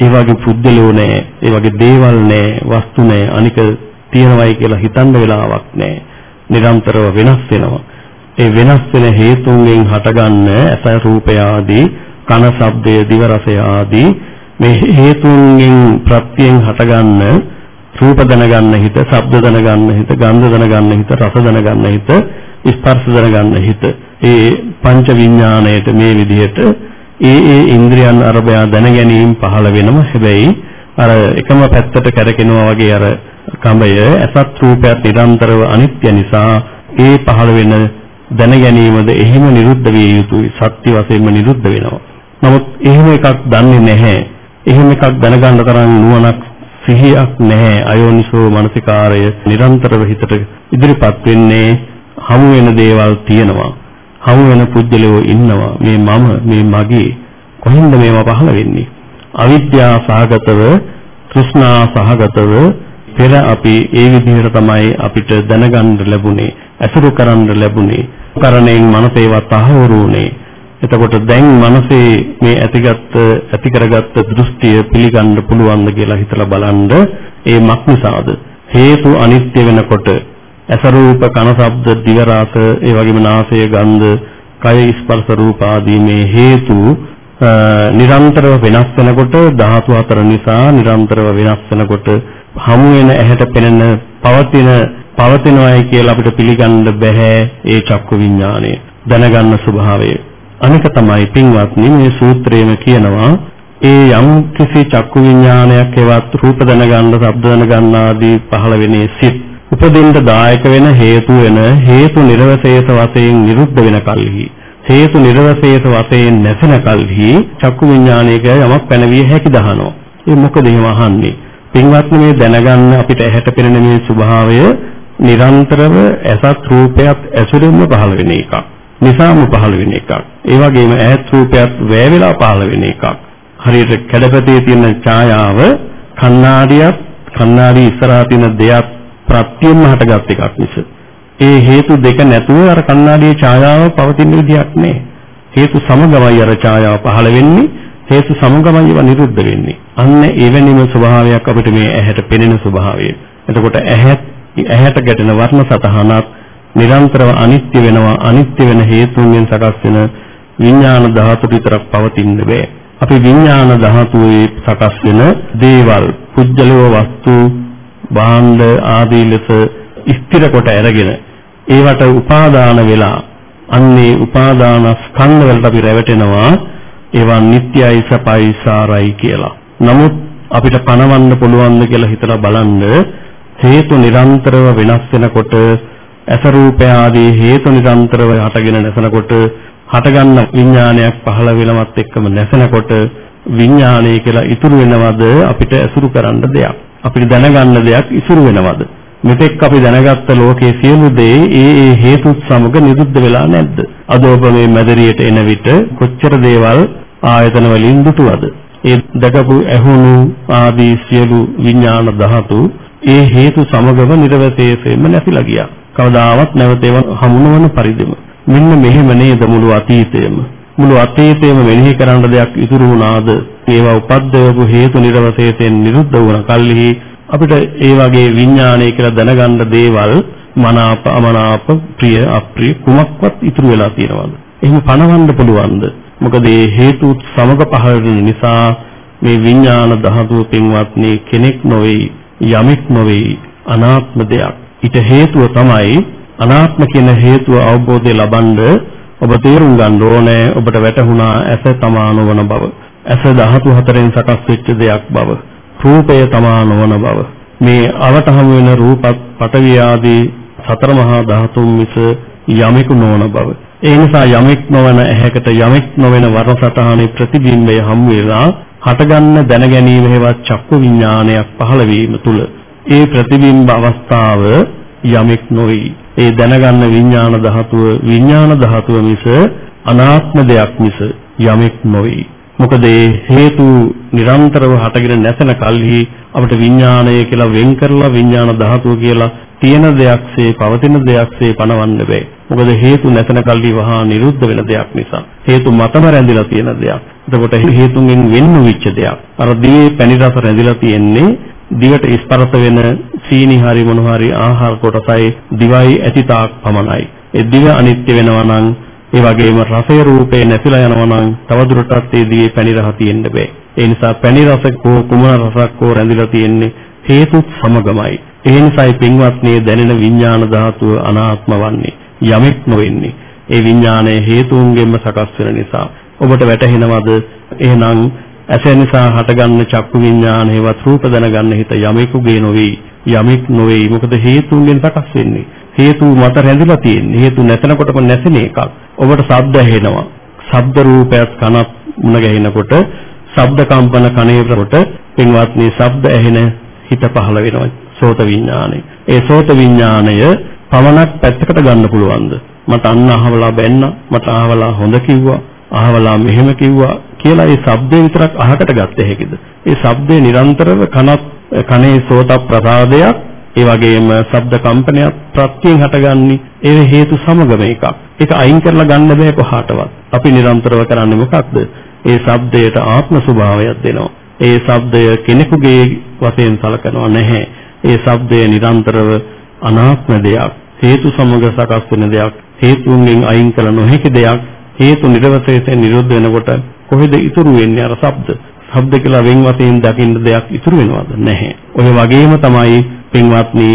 ඒ වගේ පුද්ගලෝ නෑ. ඒ වගේ දේවල් නෑ වස්තු නෑ. අනික තියෙනවයි කියලා හිතන්න වෙලාවක් නෑ. නිරන්තරව වෙනස් වෙනවා. ඒ වෙනස් වෙන හේතුන්ගෙන් හටගන්න ඇස රූපය ආදී කන ශබ්දය දිව රසය ආදී මේ හේතුන්ගෙන් ප්‍රත්‍යයෙන් හටගන්න රූප දැනගන්න හිත, ශබ්ද දැනගන්න හිත, ගන්ධ දැනගන්න හිත, රස දැනගන්න හිත, ස්පර්ශ දැනගන්න හිත. ඒ පංච විඥාණයට මේ විදිහට ඒ ඒ ඉන්ද්‍රියන් අරබය දැන ගැනීම පහළ වෙනම හැබැයි අර එකම පැත්තට කැරකෙනවා වගේ අර කඹය අසත් රූපයත් නිරන්තරව අනිත්‍ය නිසා ඒ පහළ වෙන දැන ගැනීමද එහෙම නිරුද්ධ විය යුතුයි සත්‍ය වශයෙන්ම නිරුද්ධ වෙනවා. නමුත් එහෙම එකක් දන්නේ නැහැ. එහෙම එකක් දැනගන්න තරම් නුවණක් සිහියක් නැහැ. අයෝනිසෝ මනසිකාරය නිරන්තරව හිතට ඉදිරිපත් වෙන්නේ හමු වෙන දේවල් තියෙනවා. හමු වෙන පුජ්‍යලෝ ඉන්නවා. මේ මම මේ මගේ කොහෙන්ද මේවා පහළ වෙන්නේ? අවිද්‍යා සහගතව තෘෂ්ණා සහගතව පෙර අපි ඒ විදිහට තමයි අපිට දැනගන්න ලැබුණේ අසුරු කරන්න ලැබුණේ. කරණයෙන් මනසේවත් අහවරුනේ එතකොට දැන් මනසේ මේ ඇතිගත් ඇති කරගත්ත දෘෂ්ටිය පිළිගන්න පුළුවන්ද කියලා හිතලා බලන්න ඒ මක් නිසාද? හේතු අනිත්‍ය වෙනකොට ඇස රූප කන ශබ්ද දිව රස ඒ වගේම නාසය ගන්ධ කය ස්පර්ශ රූප ආදී මේ හේතු නිරන්තරව වෙනස් වෙනකොට ධාතු හතර නිසා නිරන්තරව වෙනස් වෙනකොට හමු වෙන ඇහැට පෙනෙන පවතින පවතිනවායි කියලා අපිට පිළිගන්න බෑ ඒ චක්කු විඥානය. දැනගන්න ස්වභාවය. අනික තමයි පින්වත්නි මේ සූත්‍රයේම කියනවා ඒ යම් කිසි චක්කු විඥානයක් එවත් රූප දැනගන්න, ශබ්ද දැනගන්න ආදී පහළ වෙන්නේ සිත් උපදින්න දායක වෙන හේතු වෙන හේතු නිර්වශේෂ වශයෙන් නිරුද්ධ වෙන කල්හි හේතු නිර්වශේෂ වශයෙන් නැසෙන කල්හි චක්කු විඥානයක යමක් පැනවිය හැකි දහනවා. ඒ මොකද එහෙම අහන්නේ? පින්වත්නි මේ දැනගන්න අපිට ඇහැට පෙනෙන මේ ස්වභාවය නිරන්තරව ඇසත් රූපයක් ඇසුරින්ම පහළ වෙන එකක්. නිසාම පහළ වෙන එකක්. ඒ වගේම ඈත් රූපයක් වැය වෙලා පහළ වෙන එකක්. හරියට කැඩපතේ තියෙන ඡායාව කණ්ණාඩියක් කණ්ණාඩි ඉස්සරහා තියෙන දෙයක් ප්‍රත්‍යයෙන්ම හටගත් එකක් නිසා. ඒ හේතු දෙක නැතුව අර කණ්ණාඩියේ ඡායාව පවතින විදියක් නෑ. හේතු සමගමයි අර ඡායාව පහළ වෙන්නේ. හේතු සමගමයි ඒවා නිරුද්ධ වෙන්නේ. අන්න එවැනිම ස්වභාවයක් අපිට මේ ඇහැට පෙනෙන ස්වභාවය. එතකොට ඇහැත් ඇහැට ගැටෙන වර්ණ සතහනක් නිරන්තරව අනිත්‍ය වෙනවා අනිත්‍ය වෙන හේතුන්ගෙන් සකස් වෙන විඥාන ධාතු විතරක් පවතින්න බෑ. අපි විඥාන ධාතුවේ සකස් වෙන දේවල්, කුජලව වස්තු, භාණ්ඩ ආදී ලෙස ස්ථිර කොට අරගෙන ඒවට උපාදාන වෙලා අන්නේ උපාදාන ස්කන්ධ වලට අපි රැවටෙනවා ඒවා නිට්ටයයි සපයි සාරයි කියලා. නමුත් අපිට පණවන්න පුළුවන්ද කියලා හිතලා බලන්න හේතු නිරන්තරව වෙනස් වෙනකොට ඇස රූපය ආදී හේතු නිරන්තරව හටගෙන නැසනකොට හටගන්න විඥානයක් පහළ වෙලමත් එක්කම නැසනකොට විඥානය කියලා ඉතුරු වෙනවද? අපිට ඇසුරු කරන්න දෙයක්. අපිට දැනගන්න දෙයක් ඉතුරු වෙනවද? මෙතෙක් අපි දැනගත්ත ලෝකයේ සියලු දේ ඒ ඒ හේතුත් සමග නිරුද්ධ වෙලා නැද්ද? අද ඔබ මේ මැදරියට එන විට කොච්චර දේවල් ආයතන වලින් දුටුවද? ඒ දකපු ඇහුණු ආදී සියලු විඥාන ධාතු ඒ හේතු සමගම නිර්වශේෂයෙන්ම නැතිලා ගියා. කවදාවත් නැවත ඒව හමු නොවන පරිදිම. මෙන්න මෙහෙම නේද මුළු අතීතයම? මුළු අතීතයම මෙනෙහි කරන්න දෙයක් ඉතුරු වුණාද? ඒවා උපද්දවපු හේතු නිර්වශේෂයෙන් නිරුද්ධ වුණ කල්හි අපිට ඒ වගේ විඥානය කියලා දැනගන්න දේවල් මනාප අමනාප ප්‍රිය අප්‍රිය කුමක්වත් ඉතුරු වෙලා තියෙනවද? එහෙම පණවන්න පුළුවන්ද? මොකද මේ හේතු සමග පහළ නිසා මේ විඥාන ධාතුව පින්වත්නි කෙනෙක් නොවේ යමෙක් නොවේ අනාත්ම දෙයක්. ඊට හේතුව තමයි අනාත්ම කියන හේතුව අවබෝධය ලබනද ඔබ තේරුම් ගන්න ඕනේ ඔබට වැටහුණා ඇස තමා නොවන බව. ඇස ධාතු හතරෙන් සකස් වෙච්ච දෙයක් බව. රූපය තමා නොවන බව. මේ අවට හමු වෙන රූපත් පටවිය ආදී සතර මහා ධාතුන් මිස යමෙකු නොවන බව. ඒ නිසා යමෙක් නොවන ඇහැකට යමෙක් නොවන වර්ණ සටහනේ ප්‍රතිබිම්බය හමු වෙලා හටගන්න දැනගැනීම හේවත් චක්කු විඥානයක් පහළ වීම තුල ඒ ප්‍රතිබිම්බ අවස්ථාව යමෙක් නොවේ. ඒ දැනගන්න විඥාන ධාතුව විඥාන ධාතුව මිස අනාත්ම දෙයක් මිස යමෙක් නොවේ. මොකද ඒ හේතු නිරන්තරව හටගෙන නැසෙන කල්හි අපිට විඥාණය කියලා වෙන් කරලා විඥාන ධාතුව කියලා තියෙන දෙයක්සේ පවතින දෙයක්සේ පනවන්න බෑ. මොකද හේතු නැසෙන කල්හි වහා නිරුද්ධ වෙන දෙයක් නිසා. හේතු මතම රැඳිලා තියෙන දෙයක්. එතකොට හේතුන්ගෙන් වෙන් නොවිච්ච දෙයක්. අර දිවේ පැණි රස රැඳිලා තියෙන්නේ දිවට ස්පර්ශ වෙන සීනි හරි මොන හරි ආහාර කොටසයි දිවයි ඇති තාක් පමණයි. ඒ දිව අනිත්‍ය වෙනවා නම් ඒ වගේම රසය රූපේ නැතිලා යනවා නම් තවදුරටත් ඒ දිවේ පැණි රහ තියෙන්න බෑ. ඒ නිසා පැණි රසකෝ කුමන රසකෝ රැඳිලා තියෙන්නේ හේතුත් සමගමයි. ඒ නිසායි පින්වත්නි දැනෙන විඥාන ධාතුව අනාත්ම වන්නේ. යමෙක් නොවෙන්නේ. ඒ විඥානය හේතුන්ගෙන්ම සකස් වෙන නිසා. ඔබට වැටහෙනවද එහෙනම් ඇස නිසා හටගන්න චක්කු විඥාන හේවත් රූප දැනගන්න හිත යමෙකුගේ නොවේ. යමෙක් නොවේ. මොකද හේතුන්ගෙන් සකස් වෙන්නේ. හේතු මත රැඳිලා තියෙන්නේ. හේතු නැතනකොටම නැසෙන එකක්. ඔබට ශබ්ද ඇහෙනවා. ශබ්ද රූපයත් කනත් මුණ ගැහෙනකොට ශබ්ද කම්පන කනේ කොට පින්වත්නි ශබ්ද ඇහෙන හිත පහළ වෙනවා. සෝත විඥානය. ඒ සෝත විඥානය පමණක් පැත්තකට ගන්න පුළුවන්ද? මට අන්න අහවලා බැන්න. මට අහවලා හොඳ කිව්වා. අහවලා මෙහෙම කිව්වා. කියලා ඒ ශබ්දේ විතරක් අහකට ගත්ත හැකිද? ඒ ශබ්දේ නිරන්තරව කනත් කනේ සෝත ප්‍රසාදයක් ඒ වගේම ශබ්ද කම්පනයක් ප්‍රත්‍යයෙන් හටගන්නේ ඒ හේතු සමගම එකක්. ඒක අයින් කරලා ගන්න බෑ කොහාටවත්. අපි නිරන්තරව කරන්නේ මොකක්ද? ඒ ශබ්දයට ආත්ම ස්වභාවයක් දෙනවා. ඒ ශබ්දය කෙනෙකුගේ වශයෙන් සලකනවා නැහැ. ඒ ශබ්දය නිරන්තරව අනාත්ම දෙයක්. හේතු සමග සකස් වෙන දෙයක්. හේතුන්ගෙන් අයින් කළ නොහැකි දෙයක්. හේතු නිර්වශේෂයෙන් නිරුද්ධ වෙනකොට කොහෙද ඉතුරු වෙන්නේ අර ශබ්ද? ශබ්ද කියලා වෙන් වශයෙන් දකින්න දෙයක් ඉතුරු වෙනවද? නැහැ. ඔය වගේම තමයි පින්වත්නි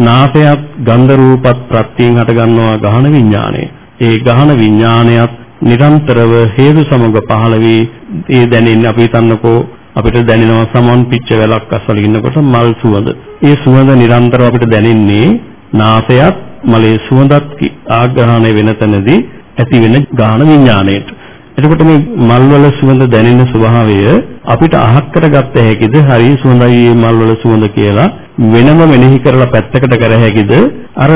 නාසයත් ගන්ධ රූපත් ප්‍රත්‍යයෙන් හට ගන්නවා ගහන විඥාණය. ඒ ගහන විඥාණයත් නිරන්තරව හේතු සමග පහළ වී ඒ දැනෙන්නේ අපි හිතන්නකෝ අපිට දැනෙනවා සමන් පිච්ච වැලක් අස්වල ඉන්නකොට මල් සුවඳ. ඒ සුවඳ නිරන්තරව අපිට දැනෙන්නේ නාසයත් මලේ සුවඳත් ආග්‍රහණය වෙන තැනදී ඇති වෙන ගාහන විඥාණයට. එතකොට මේ මල් වල සුවඳ දැනෙන ස්වභාවය අපිට අහක් කරගත්ත හැකිද? හරි සුවඳයි මේ මල් වල සුවඳ කියලා වෙනම මෙනෙහි කරලා පැත්තකට කර හැකිද? අර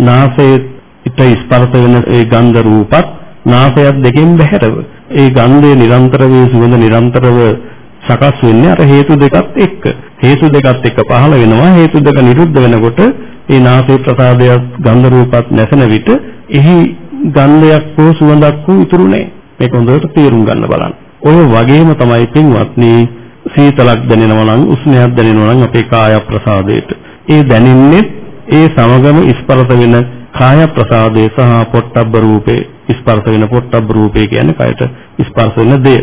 නාසයට ස්පර්ශ වෙන ඒ ගන්ධ රූපත් නාසයත් දෙකෙන් බැහැරව ඒ ගන්ධය නිරන්තරව සුවඳ නිරන්තරව සකස් වෙන්නේ අර හේතු දෙකත් එක්ක. හේතු දෙකත් එක්ක පහළ වෙනවා. හේතු දෙක නිරුද්ධ වෙනකොට ඒ නාසයේ ප්‍රසාදයක් ගන්ධ රූපත් නැසෙන විට එහි ගන්ධයක් හෝ සුවඳක් හෝ ඉතුරු නැහැ. මේක හොඳට තේරුම් ගන්න බලන්න. ඔය වගේම තමයි පින්වත්නි සීතලක් දැනෙනවා නම් උෂ්ණයක් දැනෙනවා නම් අපේ කාය ප්‍රසාදයට. ඒ දැනෙන්නේ ඒ සමගම ස්පර්ශ වෙන කාය ප්‍රසාදේ සහ පොට්ටබ්බ රූපේ ස්පර්ශ වෙන පොට්ටබ්බ රූපේ කියන්නේ කයට ස්පර්ශ වෙන දේ.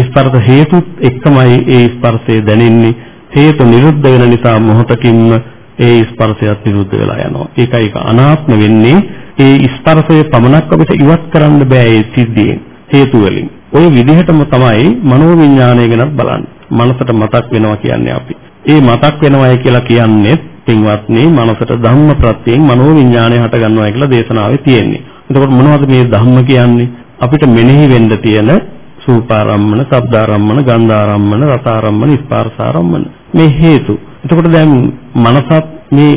ස්පර්ශ හේතුත් එක්කමයි ඒ ස්පර්ශය දැනෙන්නේ. හේතු නිරුද්ධ වෙන නිසා මොහොතකින්ම ඒ ස්පර්ශයත් නිරුද්ධ වෙලා යනවා. ඒකයි ඒක අනාත්ම වෙන්නේ. ඒ ස්පර්ශය පමණක් අපිට ඉවත් කරන්න බෑ ඒ සිද්ධියෙන්. හේතු වලින්. ওই විදිහටම තමයි මනෝවිඤ්ඤාණය ගැනත් බලන්නේ. මනසට මතක් වෙනවා කියන්නේ අපි. ඒ මතක් වෙනවයි කියලා කියන්නේ පින්වත්නි මනසට ධම්ම ප්‍රත්‍යයෙන් මනෝ විඥාණය හට ගන්නවා කියලා දේශනාවේ තියෙන්නේ. එතකොට මොනවද මේ ධම්ම කියන්නේ? අපිට මෙනෙහි වෙන්න තියෙන සූපාරම්මන, ශබ්දාරම්මන, ගන්ධාරම්මන, රසාරම්මන, ස්පර්ශාරම්මන මේ හේතු. එතකොට දැන් මනසත් මේ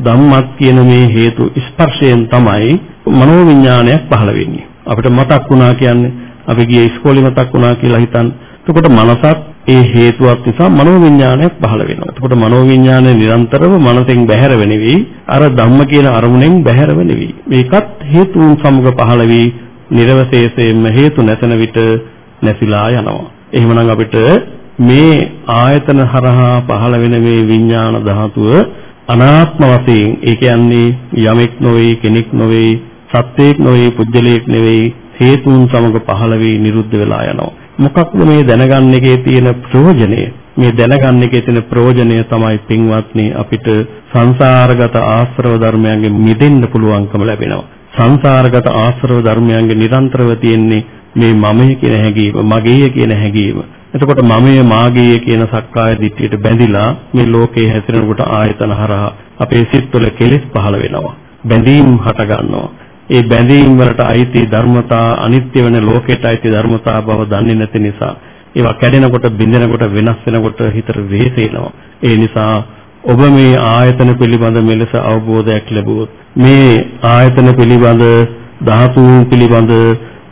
ධම්මත් කියන මේ හේතු ස්පර්ශයෙන් තමයි මනෝ විඥානයක් පහළ වෙන්නේ. අපිට මතක් වුණා කියන්නේ අපි ගියේ ඉස්කෝලේ මතක් වුණා කියලා හිතන්න. එතකොට මනසත් ඒ හේතුවක් නිසා මනෝ විඥානයක් පහළ වෙනවා. එතකොට මනෝ විඥානය නිරන්තරව මනසෙන් බැහැරව නෙවෙයි අර ධම්ම කියන අරමුණෙන් බැහැරව නෙවෙයි. මේකත් හේතුන් සමග පහළ වී නිර්වශේෂයෙන්ම හේතු නැසෙන විට නැසිලා යනවා. එහෙමනම් අපිට මේ ආයතන හරහා පහළ වෙන මේ විඥාන ධාතුව අනාත්ම වශයෙන් ඒ කියන්නේ යමෙක් නොවේ කෙනෙක් නොවේ සත්වයක් නොවේ පුජ්‍යලයක් නෙවෙයි හේතුන් සමග පහළ වී නිරුද්ධ වෙලා යනවා. මොකක්ද මේ දැනගන්න එකේ තියෙන ප්‍රයෝජනය? මේ දැනගන්න එකේ තියෙන ප්‍රයෝජනය තමයි පින්වත්නි අපිට සංසාරගත ආශ්‍රව ධර්මයන්ගෙන් මිදෙන්න පුළුවන්කම ලැබෙනවා. සංසාරගත ආශ්‍රව ධර්මයන්ගේ නිරන්තරව තියෙන්නේ මේ මමය කියන හැඟීම, මගේය කියන හැඟීම. එතකොට මමය මාගේය කියන සක්කාය දිට්ඨියට බැඳිලා මේ ලෝකේ හැසිරෙනකොට ආයතන හරහා අපේ සිත්වල කෙලෙස් පහළ වෙනවා. බැඳීම් හට ගන්නවා. ඒ බැඳීම් වලට අයිති ධර්මතා අනිත්‍ය වෙන ලෝකයට අයිති ධර්මතා බව දන්නේ නැති නිසා ඒවා කැඩෙනකොට බිඳෙනකොට වෙනස් වෙනකොට හිතට වෙහෙසෙනවා. ඒ නිසා ඔබ මේ ආයතන පිළිබඳ මෙලෙස අවබෝධයක් ලැබුවොත් මේ ආයතන පිළිබඳ ධාතුන් පිළිබඳ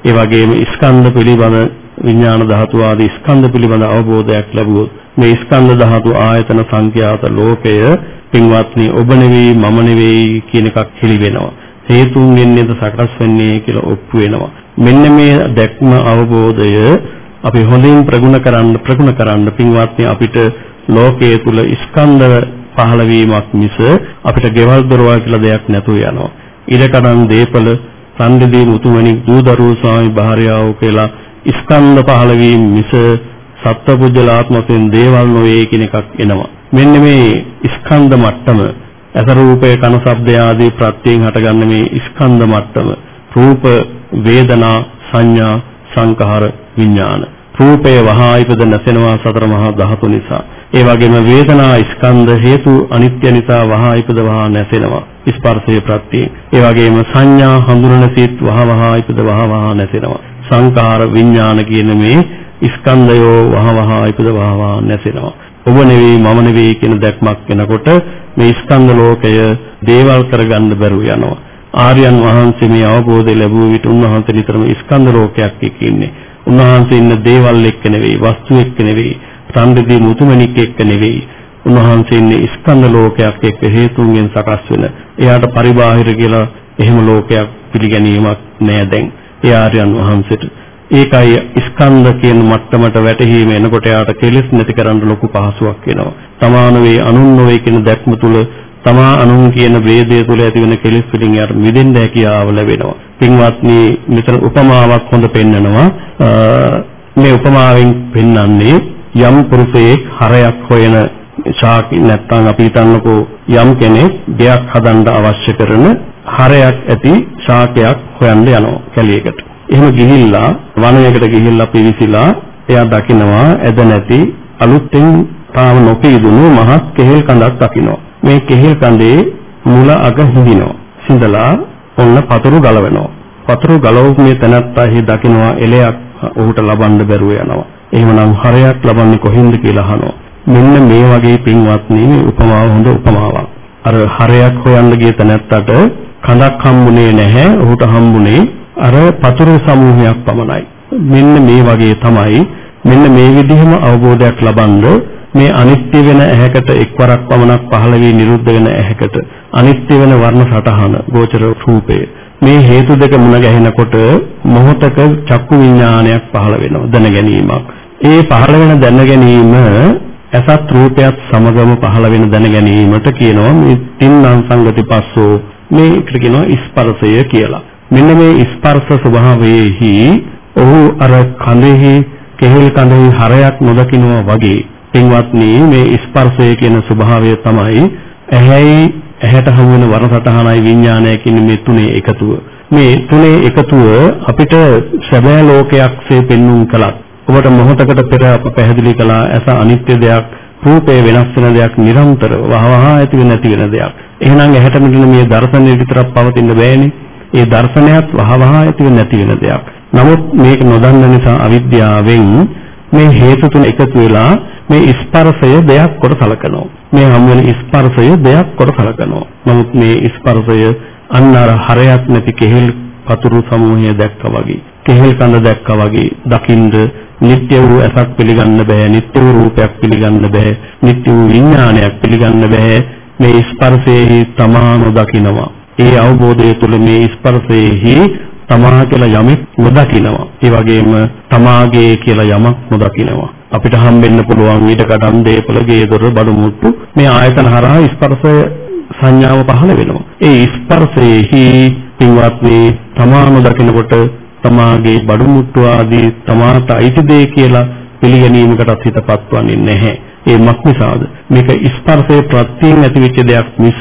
ඒ වගේම ස්කන්ධ පිළිබඳ විඥාන ධාතු ආදී ස්කන්ධ පිළිබඳ අවබෝධයක් ලැබුවොත් මේ ස්කන්ධ ධාතු ආයතන සංඛ්‍යාත ලෝකය පින්වත්නි ඔබ නෙවෙයි මම නෙවෙයි කියන එකක් හෙළි වෙනවා. හේතුන්ගෙන් නේද සකස් වෙන්නේ කියලා ඔප්පු වෙනවා. මෙන්න මේ දැක්ම අවබෝධය අපි හොඳින් ප්‍රගුණ කරන්න ප්‍රගුණ කරන්න පින්වත්නි අපිට ලෝකයේ තුල ස්කන්ධ පහළ වීමක් මිස අපිට ගෙවල් දොරවල් කියලා දෙයක් නැතුව යනවා. ඉරකඩම් දීපල සම්දදී මුතුමණි දූදරුව ස්වාමි භාර්යාව කියලා ස්කන්ධ පහළ වීම මිස සත්පුජ්‍යලාත්ම වශයෙන් දේවල් නොවේ කියන එකක් එනවා. මෙන්න මේ ස්කන්ධ මට්ටම අස රූපය කන ශබ්ද ආදී ප්‍රත්‍යයෙන් හටගන්න මේ ස්කන්ධ මට්ටම. රූප වේදනා සංඥා සංඛාර විඥාන. රූපය වහා ඉපද නැසෙනවා සතර මහා ධාතු නිසා. ඒ වගේම වේදනා ස්කන්ධ හේතු අනිත්‍ය නිසා වහා ඉපද වහා නැසෙනවා ස්පර්ශයේ ප්‍රත්‍යයෙන්. ඒ වගේම සංඥා හඳුනන සිත් වහ වහා ඉපද වහ වහා නැසෙනවා. සංඛාර විඥාන කියන මේ ස්කන්ධයෝ වහ වහ ඉපද වහ වහ නැසෙනවා. ඔබ නෙවෙයි මම නෙවෙයි කියන දැක්මක් වෙනකොට මේ ස්කන්ධ ලෝකය දේවල් කරගන්න බැරුව යනවා. ආර්යයන් වහන්සේ මේ අවබෝධය ලැබුව විට උන්වහන්සේ නිතරම ස්කන්ධ ලෝකයක් එක්ක ඉන්නේ. උන්වහන්සේ ඉන්න දේවල් එක්ක නෙවෙයි, වස්තු එක්ක නෙවෙයි, සම්බෙදී මුතුමනික් එක්ක නෙවෙයි. උන්වහන්සේ ඉන්නේ ස්කන්ධ ලෝකයක් එක්ක හේතුන්ගෙන් සකස් වෙන. එයාට පරිබාහිර කියලා එහෙම ලෝකයක් පිළිගැනීමක් නෑ දැන්. ඒ ආර්යයන් වහන්සේට ඒකයි ස්කන්ධ කියන මට්ටමට වැටහීම එනකොට යාට කෙලෙස් නැති කරන්න ලොකු පහසුවක් වෙනවා. සමාන වේ අනුන් නොවේ කියන දැක්ම තුල තමා අනුන් කියන ભેදය තුල ඇති වෙන කෙලෙස් වලින් යාට මිදෙන්න හැකියාව ලැබෙනවා. පින්වත්නි මෙතන උපමාවක් හොඳ පෙන්නනවා. මේ උපමාවෙන් පෙන්වන්නේ යම් පුරුෂයෙක් හරයක් හොයන ශාකි නැත්නම් අපි හිතන්නකෝ යම් කෙනෙක් දෙයක් හදන්න අවශ්‍ය කරන හරයක් ඇති ශාකයක් හොයන්න යනවා කැලියකට. එහෙම ගිහිල්ලා වනයකට ගිහිල්ලා පිවිසිලා එයා දකිනවා ඇද නැති අලුතෙන් තාම නොපීදුණු මහත් කෙහෙල් කඳක් දකිනවා. මේ කෙහෙල් කඳේ මුල අග හිඳිනවා. සිඳලා ඔන්න පතුරු ගලවනවා. පතුරු ගලවපු මේ තැනත්තා හි දකිනවා එලයක් ඔහුට ලබන්න බැරුව යනවා. එහෙමනම් හරයක් ලබන්නේ කොහෙන්ද කියලා අහනවා. මෙන්න මේ වගේ පින්වත්නි මේ උපමාව හොඳ උපමාවක්. අර හරයක් හොයන්න ගිය තැනත්තට කඳක් හම්බුනේ නැහැ. ඔහුට හම්බුනේ අර පතුරු සමූහයක් පමණයි. මෙන්න මේ වගේ තමයි මෙන්න මේ විදිහම අවබෝධයක් ලබනද මේ අනිත්‍ය වෙන ඇහැකට එක්වරක් පමණක් පහළ වී නිරුද්ධ වෙන ඇහැකට අනිත්‍ය වෙන වර්ණ සටහන ගෝචර රූපය මේ හේතු දෙක මුණ ගැහෙනකොට මොහතක චක්කු විඥානයක් පහළ වෙනවා දැන ගැනීමක්. ඒ පහළ වෙන දැන ගැනීම අසත් රූපයත් සමගම පහළ වෙන දැන ගැනීමට කියනවා මේ තින්නම් සංගති පස්සෝ මේකට කියනවා ස්පර්ශය කියලා. මෙන්න මේ ස්පර්ශ ස්වභාවයේහි ඔහු අර කඳෙහි කෙහෙල් කඳෙහි හරයක් නොදකින්නවා වගේ පින්වත්නි මේ ස්පර්ශය කියන ස්වභාවය තමයි ඇහැයි ඇහැට හමු වෙන වරසටහනයි විඥානය කියන මේ තුනේ එකතුව මේ තුනේ එකතුව අපිට සැබෑ ලෝකයක්සේ පෙන්වුම් කළත් ඔබට මොහොතකට පෙර අප පැහැදිලි කළා ඇස අනිත්‍ය දෙයක්, රූපේ වෙනස් වෙන දෙයක්, නිරන්තරව වහවහ ඇති වෙන නැති වෙන දෙයක්. එහෙනම් ඇහැට මෙතන මේ දර්ශනය විතරක් පවතින්න බෑනේ. ඒ දර්ශනයත් වහවහ ඇති වෙන නැති වෙන දෙයක්. නමුත් මේක නොදන්න නිසා අවිද්‍යාවෙන් මේ හේතු තුන එකතු වෙලා මේ ස්පර්ශය දෙයක් කොට සලකනවා. මේ හම් වෙන ස්පර්ශය දෙයක් කොට සලකනවා. නමුත් මේ ස්පර්ශය අන්න අර හරයක් නැති කෙහෙල් පතුරු සමූහය දැක්කා වගේ. කෙහෙල් කඳ දැක්කා වගේ දකින්ද නිත්‍ය වූ ඇසක් පිළිගන්න බෑ. නිත්‍ය වූ රූපයක් පිළිගන්න බෑ. නිත්‍ය වූ විඥානයක් පිළිගන්න බෑ. මේ ස්පර්ශයේ තමා නොදකින්නවා. ඒ අවබෝධය තුළ මේ ස්පර්ශයේහි තමා කියලා යමෙක් නොදකින්නවා. ඒ වගේම තමාගේ කියලා යමක් නොදකින්නවා. අපිට හම්බෙන්න පුළුවන් ඊට කඩන් දේපල ගේ දොර බඩු මුට්ටු මේ ආයතන හරහා ස්පර්ශය සංඥාව පහළ වෙනවා. ඒ ස්පර්ශයේහි පින්වත්නි තමාම දකිනකොට තමාගේ බඩු මුට්ටු ආදී තමාට අයිති දේ කියලා පිළිගැනීමකටත් හිතපත් වන්නේ නැහැ. ඒ මක්නිසාද මේක ස්පර්ශයේ ප්‍රත්‍යයෙන් ඇතිවෙච්ච දෙයක් මිස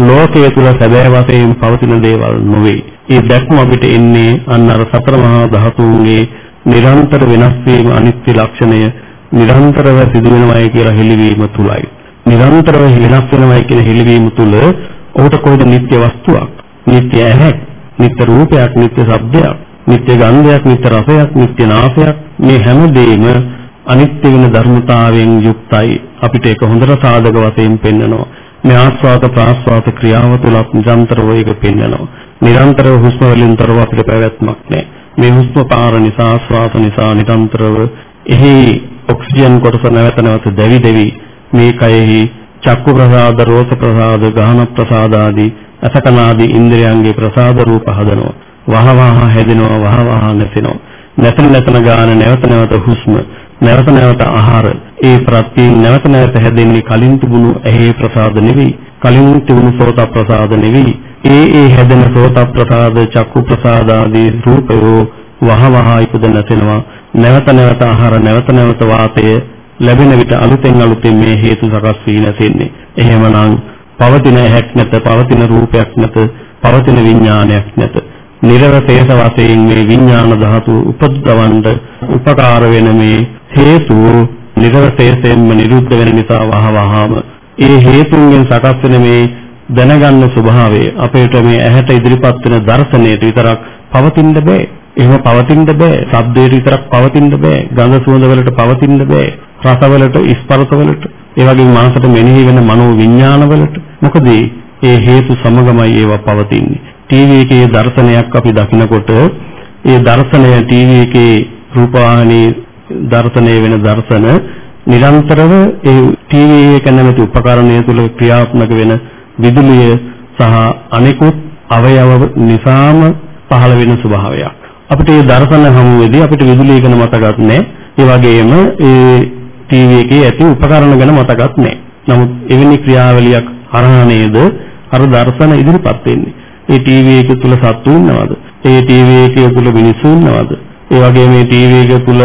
ලෝකයේ තුල සැබෑ වශයෙන් පවතින දේවල් නොවේ. ඒ දැක්ම අපිට එන්නේ අන්න අර සතර මහා ධාතුන්ගේ නිරන්තර වෙනස් වීම අනිත්‍ය ලක්ෂණය නිරන්තරව සිදු වෙනවායි කියලා හෙළිවීම තුලයි. නිරන්තරව වෙනස් වෙනවායි කියන හෙළිවීම තුල ඔහුට කොයිද නිත්‍ය වස්තුවක්, නිත්‍ය ඇහැක්, නිත්‍ය රූපයක්, නිත්‍ය ශබ්දයක්, නිත්‍ය ගන්ධයක්, නිත්‍ය රසයක්, නිත්‍ය නාසයක් මේ හැමදේම අනිත්‍ය වෙන ධර්මතාවයෙන් යුක්තයි. අපිට ඒක හොඳට සාධක වශයෙන් පෙන්වනවා. මේ ආස්වාද ප්‍රාස්වාද ක්‍රියාව තුලත් නිරන්තරව ඒක පෙන්වනවා. නිරන්තරව හුස්ම වලින් තොරව අපිට පැවැත්මක් නැහැ. මේ හුස්ම පාර නිසා ආස්වාද නිසා නිරන්තරව එහි ඔක්සිජන් කොටස නැවත නැවත දැවි දැවි මේ කයෙහි චක්කු ප්‍රසාද, රෝස ප්‍රසාද, ගාහන ප්‍රසාද ආදී අසකනාදී ඉන්ද්‍රයන්ගේ ප්‍රසාද රූප හදනවා. වහ වහ හැදෙනවා, වහ වහ නැසෙනවා. නැතන නැතන ගාන නැවත නැවත හුස්ම, නැවත නැවත ආහාර. ඒ ප්‍රත්‍යයෙන් නැවත නැවත හැදෙන්නේ කලින් තිබුණු ඇහි ප්‍රසාද නෙවෙයි. කලින් තිබුණු සෝත ප්‍රසාද නෙවෙයි. ඒ ඒ හැදෙන සෝත ප්‍රසාද, චක්කු ප්‍රසාද ආදී රූපයෝ වහ වහ ඉපද නැසෙනවා. නැවත නැවත ආහාර, නැවත නැවත වාතය ලැබෙන විට අලුතෙන් අලුතෙන් මේ හේතු සකස් වී නැසෙන්නේ. එහෙමනම් පවතින හැක් නැත, පවතින රූපයක් නැත, පවතින විඥානයක් නැත. නිරවශේෂ වශයෙන් මේ විඥාන ධාතු උපද්දවන්න උපකාර වෙන මේ හේතු නිරවශේෂයෙන්ම නිරුද්ධ වෙන නිසා වහවහාම ඒ හේතුන්ගෙන් සකස් වෙන මේ දැනගන්න ස්වභාවය අපේට මේ ඇහැට ඉදිරිපත් වෙන දර්ශනයට විතරක් පවතින්න බෑ. එහෙම පවතින්න බෑ. ශබ්දයට විතරක් පවතින්න බෑ. ගඳ සුවඳ වලට පවතින්න බෑ. රසවලට ස්පර්ශවලට ඒ වගේම මානසට මෙනෙහි වෙන මනෝ විඥානවලට මොකද ඒ හේතු සමගමයි ඒවා පවතින්නේ ටීවී එකේ දර්ශනයක් අපි දකිනකොට ඒ දර්ශනය ටීවී එකේ රූපවාහිනී දර්ශනය වෙන දර්ශන නිරන්තරව ඒ ටීවී එක නැමැති උපකරණය තුළ ක්‍රියාත්මක වෙන විදුලිය සහ අනෙකුත් අවයව නිසාම පහළ වෙන ස්වභාවයක් අපිට මේ දර්ශන හමු වෙදී අපිට විදුලිය ගැන මතකත් නැහැ ඒ වගේම ඒ ටීවී එකේ ඇති උපකරණ ගැන මතකත් නැහැ. නමුත් එවැනි ක්‍රියාවලියක් හරහා නේද අර දර්ශන ඉදිරිපත් වෙන්නේ. ඒ ටීවී එක තුල සත්තු ඉන්නවද? ඒ ටීවී එකේ තුල මිනිස්සු ඉන්නවද? ඒ වගේ මේ ටීවී එක තුල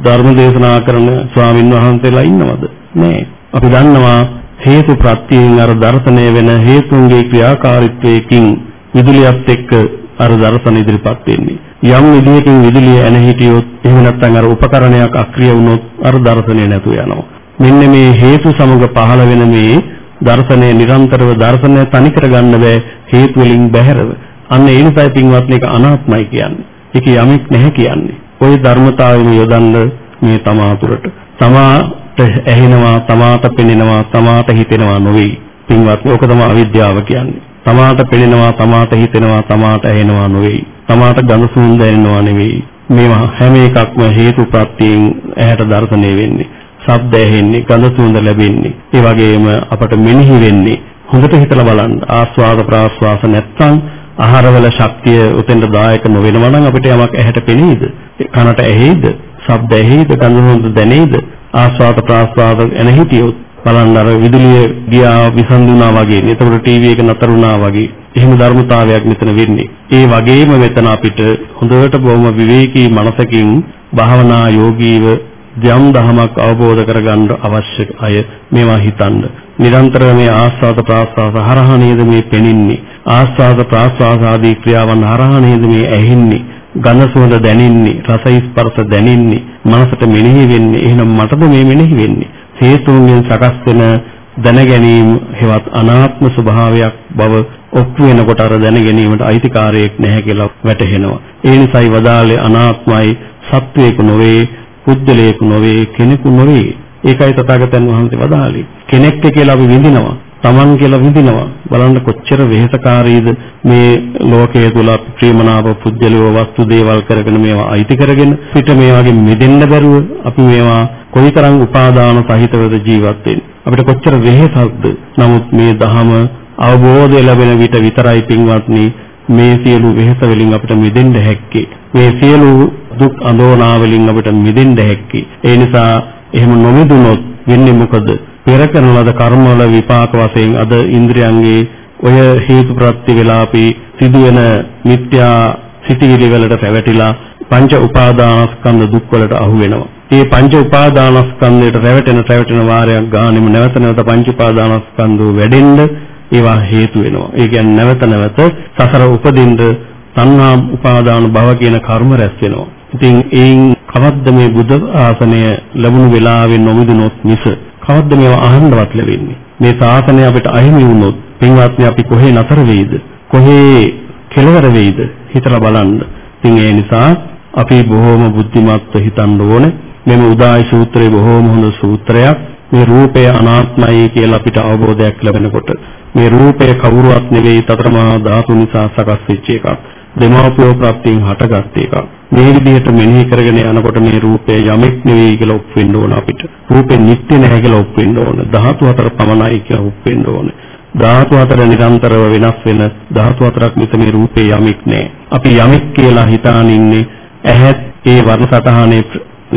ධර්ම දේශනා කරන ස්වාමින් වහන්සේලා ඉන්නවද? නෑ. අපි දන්නවා හේතු ප්‍රත්‍යයෙන් අර දර්ශනය වෙන හේතුන්ගේ ක්‍රියාකාරීත්වයකින් විදුලියත් එක්ක අර දර්ශන ඉදිරිපත් වෙන්නේ. යම් විදියකින් විදුලිය එන හිටියොත් එහෙම නැත්නම් අර උපකරණයක් අක්‍රිය වුණොත් අර දර්ශනය නැතු යනවා. මෙන්න මේ හේතු සමග පහළ වෙන මේ දර්ශනය නිරන්තරව දර්ශනය තනි කරගන්න බෑ හේතු වලින් බැහැරව. අන්න ඒ නිසායි පින්වත්නි ඒක අනාත්මයි කියන්නේ. ඒක යමෙක් නැහැ කියන්නේ. ওই ධර්මතාවයම යොදන්න මේ තමා තුරට. තමාට ඇහෙනවා, තමාට පෙනෙනවා, තමාට හිතෙනවා නොවේ. පින්වත්නි, ඕක තමයි අවිද්‍යාව කියන්නේ. තමාට පෙනෙනවා, තමාට හිතෙනවා, තමාට ඇහෙනවා නොවේ. තමාට ගඳ සුවඳ දැනෙනවා නෙවෙයි. මේවා හැම එකක්ම හේතු ප්‍රත්‍යයෙන් ඇහැට දැర్శණය වෙන්නේ. ශබ්ද ඇහෙන්නේ, ගඳ සුවඳ ලැබෙන්නේ. ඒ වගේම අපට මෙනෙහි වෙන්නේ. හොඳට හිතලා බලන්න. ආස්වාද ප්‍රාස්වාස නැත්තම් ආහාරවල ශක්තිය උතෙන්ට දායක නොවෙනවා නම් අපිට යමක් ඇහැට පෙනේද? කනට ඇහෙයිද? ශබ්ද ඇහෙයිද? ගඳ සුවඳ දැනෙයිද? ආස්වාද ප්‍රාස්වාද එන හිටියොත් බලන්න අර විදුලිය ගියා විසඳුනා වගේ. එතකොට ටීවී එක නතර වුණා වගේ. එහෙම ධර්මතාවයක් මෙතන වෙන්නේ. ඒ වගේම මෙතන අපිට හොඳට බොහොම විවේකී මනසකින් භාවනා යෝගීව ධම් දහමක් අවබෝධ කරගන්න අවශ්‍ය අය මේවා හිතන්න. නිරන්තර මේ ආස්වාද ප්‍රාස්වාද හරහා නේද මේ පෙනින්නේ. ආස්වාද ප්‍රාස්වාද ආදී ක්‍රියාවන් හරහා නේද මේ ඇහින්නේ. ගඳ සුවඳ දැනින්නේ, රස ස්පර්ශ දැනින්නේ, මනසට මෙනෙහි වෙන්නේ. එහෙනම් මටද මේ මෙනෙහි වෙන්නේ? හේතුන්ගෙන් සකස් වෙන දැන ගැනීම හෙවත් අනාත්ම ස්වභාවයක් බව ඔප්පු වෙනකොට අර දැන ගැනීමට අයිතිකාරයෙක් නැහැ කියලා වැටහෙනවා. ඒ නිසායි වදාලේ අනාත්මයි සත්වයක නොවේ, පුද්ගලයෙකු නොවේ, කෙනෙකු නොවේ. ඒකයි තථාගතයන් වහන්සේ වදාළේ. කෙනෙක් කියලා අපි විඳිනවා. Taman කියලා විඳිනවා. බලන්න කොච්චර වෙහෙසකාරීද මේ ලෝකයේ තුල ප්‍රේමනාප පුජ්‍යලෝ වස්තු දේවල් කරගෙන මේවා අයිති කරගෙන පිට මේ වගේ මිදෙන්න බැරුව අපි මේවා කොයිතරම් උපාදාන සහිතවද ජීවත් වෙන්නේ. අපිට කොච්චර වෙහෙසක්ද. නමුත් මේ ධහම අවබෝධය ලැබෙන විට විතරයි පින්වත්නි මේ සියලු වෙහෙස වලින් අපිට මිදෙන්න හැක්කේ. මේ සියලු දුක් අඳෝනා වලින් අපිට මිදෙන්න හැක්කේ. ඒ නිසා එහෙම නොමිදුනොත් වෙන්නේ මොකද? පෙර කරන ලද කර්මවල විපාක වශයෙන් අද ඉන්ද්‍රියන්ගේ ඔය හේතු ප්‍රත්‍ය වෙලා අපි සිදුවෙන මිත්‍යා සිටිවිලි වලට පැවටිලා පංච උපාදානස්කන්ධ දුක් වලට අහු වෙනවා. මේ පංච උපාදානස්කන්ධයට රැවටෙන රැවටෙන වාරයක් ගානෙම නැවත නැවත පංච උපාදානස්කන්ධ වැඩෙන්න ඒවා හේතු වෙනවා. ඒ කියන්නේ නැවත නැවත සසර උපදින්න තණ්හා උපාදාන භව කියන කර්ම රැස් වෙනවා. ඉතින් ඒයින් කවද්ද මේ බුද්ධ ආසනය ලැබුණු වෙලාවෙන් නොමිදුනොත් මිස කවද්ද මේවා අහන්නවත් ලැබෙන්නේ? මේ ශාසනය අපිට අහිමි වුණොත් පින්වත්නි අපි කොහේ නතර වෙයිද? කොහේ කෙලවර වෙයිද? හිතලා බලන්න. ඉතින් ඒ නිසා අපි බොහෝම බුද්ධිමත්ව හිතන්න ඕනේ. මෙම උදායි සූත්‍රය බොහෝම හොඳ සූත්‍රයක්. මේ රූපය අනාත්මයි කියලා අපිට අවබෝධයක් ලැබෙනකොට මේ රූපය කවුරුවත් නෙවෙයි තතරමහා ධාතු නිසා සකස් වෙච්ච එකක්. දෙමාපියෝ ප්‍රත්‍යයෙන් හටගත් එකක්. මේ විදිහට මෙනෙහි කරගෙන යනකොට මේ රූපය යමෙක් නෙවෙයි කියලා ඔප්පෙන්න ඕන අපිට. රූපේ නිත්‍ය නැහැ කියලා ඔප්පෙන්න ඕන. ධාතු හතර පමණයි කියලා ඔප්පෙන්න ඕන. ධාතු හතර නිරන්තරව වෙනස් වෙන ධාතු හතරක් මිස මේ රූපේ යමෙක් නැහැ. අපි යමෙක් කියලා හිතාන ඉන්නේ ඇහත් ඒ වර්ණ සතහනේ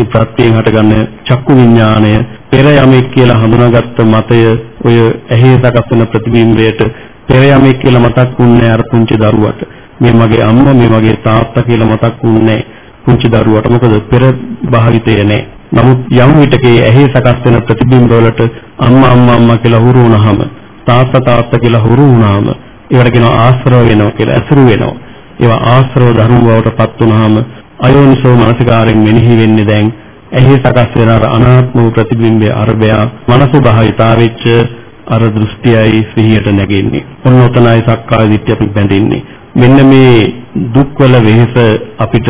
ප්‍රත්‍යයෙන් හටගන්න චක්කු විඥාණය පෙර යමෙක් කියලා හඳුනාගත්ත මතය ඔය ඇහි සකස් වෙන ප්‍රතිබිම්බයට පෙර යමෙක් කියලා මතක් වුණේ අර පුංචි දරුවට. මේ මගේ අම්මා මේ මගේ තාත්තා කියලා මතක් වුණේ පුංචි දරුවට. මොකද පෙර භාවිතය නැහැ. නමුත් යම් විටකේ ඇහි සකස් වෙන ප්‍රතිබිම්බ වලට අම්මා අම්මා අම්මා කියලා හුරු වුණාම තාත්තා තාත්තා කියලා හුරු වුණාම ඒවට කියනවා ආශ්‍රව වෙනවා කියලා ඇසුරු වෙනවා. ඒවා ආශ්‍රව ධර්ම බවට පත් වුණාම අයෝනිසෝ මානසිකාරයෙන් මෙනෙහි වෙන්නේ දැන් එහි සකස් වෙන අර අනාත්ම වූ ප්‍රතිබිම්බයේ අරබය මනස භාවිතා වෙච්ච අර දෘෂ්ටියයි සිහියට නැගෙන්නේ. ඔන්න ඔතනයි සක්කාය දිට්ඨිය අපි බැඳින්නේ. මෙන්න මේ දුක්වල වෙහෙස අපිට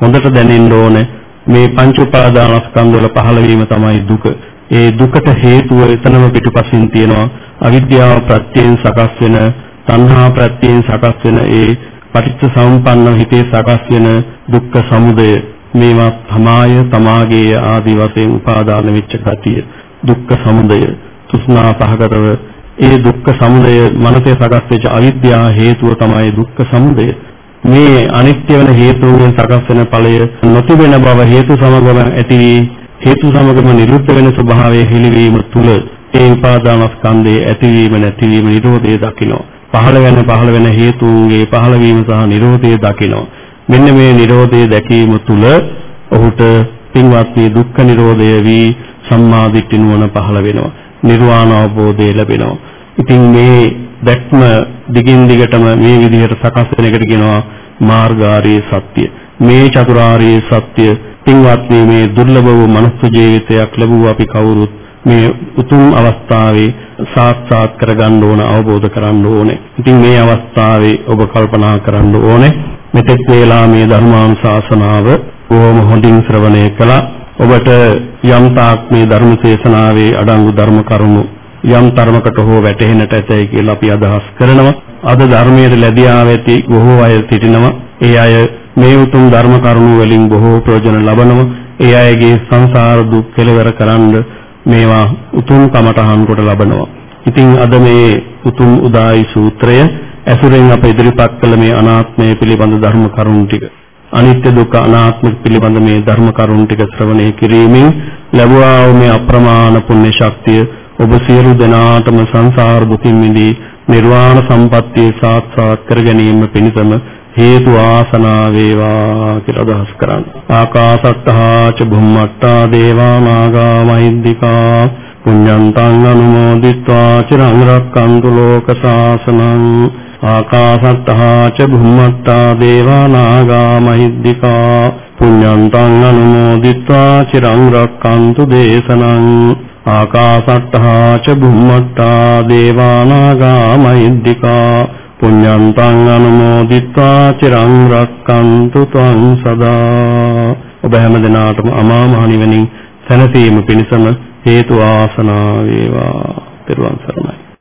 හොඳට දැනෙන්න ඕනේ. මේ පංච උපාදානස්කන්ධ වල පහළ වීම තමයි දුක. ඒ දුකට හේතුව එතනම පිටුපසින් තියෙනවා. අවිද්‍යාව ප්‍රත්‍යයෙන් සකස් වෙන, තණ්හා ප්‍රත්‍යයෙන් සකස් වෙන ඒ පටිච්ච සමුප්පන්න හිතේ සකස් වෙන දුක්ඛ සමුදය මේවා තමාය තමාගේ ආදි වශයෙන් උපාදාන වෙච්ච ගතිය දුක්ඛ සමුදය තෘෂ්ණා පහකරව ඒ දුක්ඛ සමුදය මනසේ සකස් වෙච්ච අවිද්‍යාව හේතුව තමයි දුක්ඛ සමුදය මේ අනිත්‍ය වෙන හේතුන්ගෙන් සකස් වෙන ඵලය නොතිබෙන බව හේතු සමගම ඇති වී හේතු සමගම නිරුද්ධ වෙන ස්වභාවය හෙළිවීම තුල ඒ උපාදානස්කන්ධයේ ඇතිවීම නැතිවීම නිරෝධය දකිනවා පහළ වෙන පහළ වෙන හේතුන්ගේ පහළ වීම සහ නිරෝධය දකිනවා මෙන්න මේ Nirodhe දැකීම තුල ඔහුට පින්වත්නි දුක්ඛ නිරෝධය වී සම්මා දිට්ඨි නුවණ පහළ වෙනවා. නිර්වාණ අවබෝධය ලැබෙනවා. ඉතින් මේ දැක්ම දිගින් දිගටම මේ විදිහට සකස් වෙන එකට කියනවා මාර්ගාරී සත්‍ය. මේ චතුරාර්ය සත්‍ය පින්වත්නි මේ දුර්ලභ වූ මනුස්ස ජීවිතයක් ලැබුව අපි කවුරුත් මේ උතුම් අවස්ථාවේ සාක්ෂාත් කරගන්න ඕන අවබෝධ කරගන්න ඕනේ. ඉතින් මේ අවස්ථාවේ ඔබ කල්පනා කරන්න ඕනේ මෙතෙක් වේලා මේ ධර්මානුශාසනාව බොහොම හොඳින් ශ්‍රවණය කළා. ඔබට යම් තාක් මේ ධර්ම දේශනාවේ අඩංගු ධර්ම කරුණු යම් තරමකට හෝ වැටහෙන්නට ඇතයි කියලා අපි අදහස් කරනවා. අද ධර්මයේ ලැබියා ඇති බොහෝ අය සිටිනවා. ඒ අය මේ උතුම් ධර්ම කරුණු වලින් බොහෝ ප්‍රයෝජන ලබනවා. ඒ අයගේ සංසාර දුක් කෙලවර කරන්න මේවා උතුම් කමටහන් කොට ලබනවා. ඉතින් අද මේ උතුම් උදායි සූත්‍රය ඇසුරෙන් අප ඉදිරිපත් කළ මේ අනාත්මය පිළිබඳ ධර්ම කරුණු ටික අනිත්‍ය දුක්ඛ අනාත්ම පිළිබඳ මේ ධර්ම කරුණු ටික ශ්‍රවණය කිරීමෙන් ලැබුවා වූ මේ අප්‍රමාණ පුණ්‍ය ශක්තිය ඔබ සියලු දෙනාටම සංසාර දුකින් මිදී නිර්වාණ සම්පත්තිය සාක්ෂාත් කර ගැනීම පිණිසම හේතු ආසනා වේවා කියලා අදහස් කරන්නේ. ආකාසත්තහා ච බුම්මත්තා දේවා නාගා මහිද්దికා පුඤ්ඤන්තං අනුමෝදිත්වා චිරං රක්ඛන්තු ලෝක සාසනං ආකාසත්තහා ච බුම්මත්තා දේවා නාගා මහිද්దికා පුඤ්ඤන්තං අනුමෝදිත්වා චිරං රක්ඛන්තු දේශනං ආකාසට්ඨා ච බුම්මට්ඨා දේවානාගා මහිද්దికා පුඤ්ඤන්තං අනුමෝදිත්වා චිරං රක්칸තු ත්වං සදා ඔබ හැම දිනාටම අමා මහ නිවනින් සැනසීම පිණිසම හේතු ආසනා වේවා පෙරවන් සරණයි.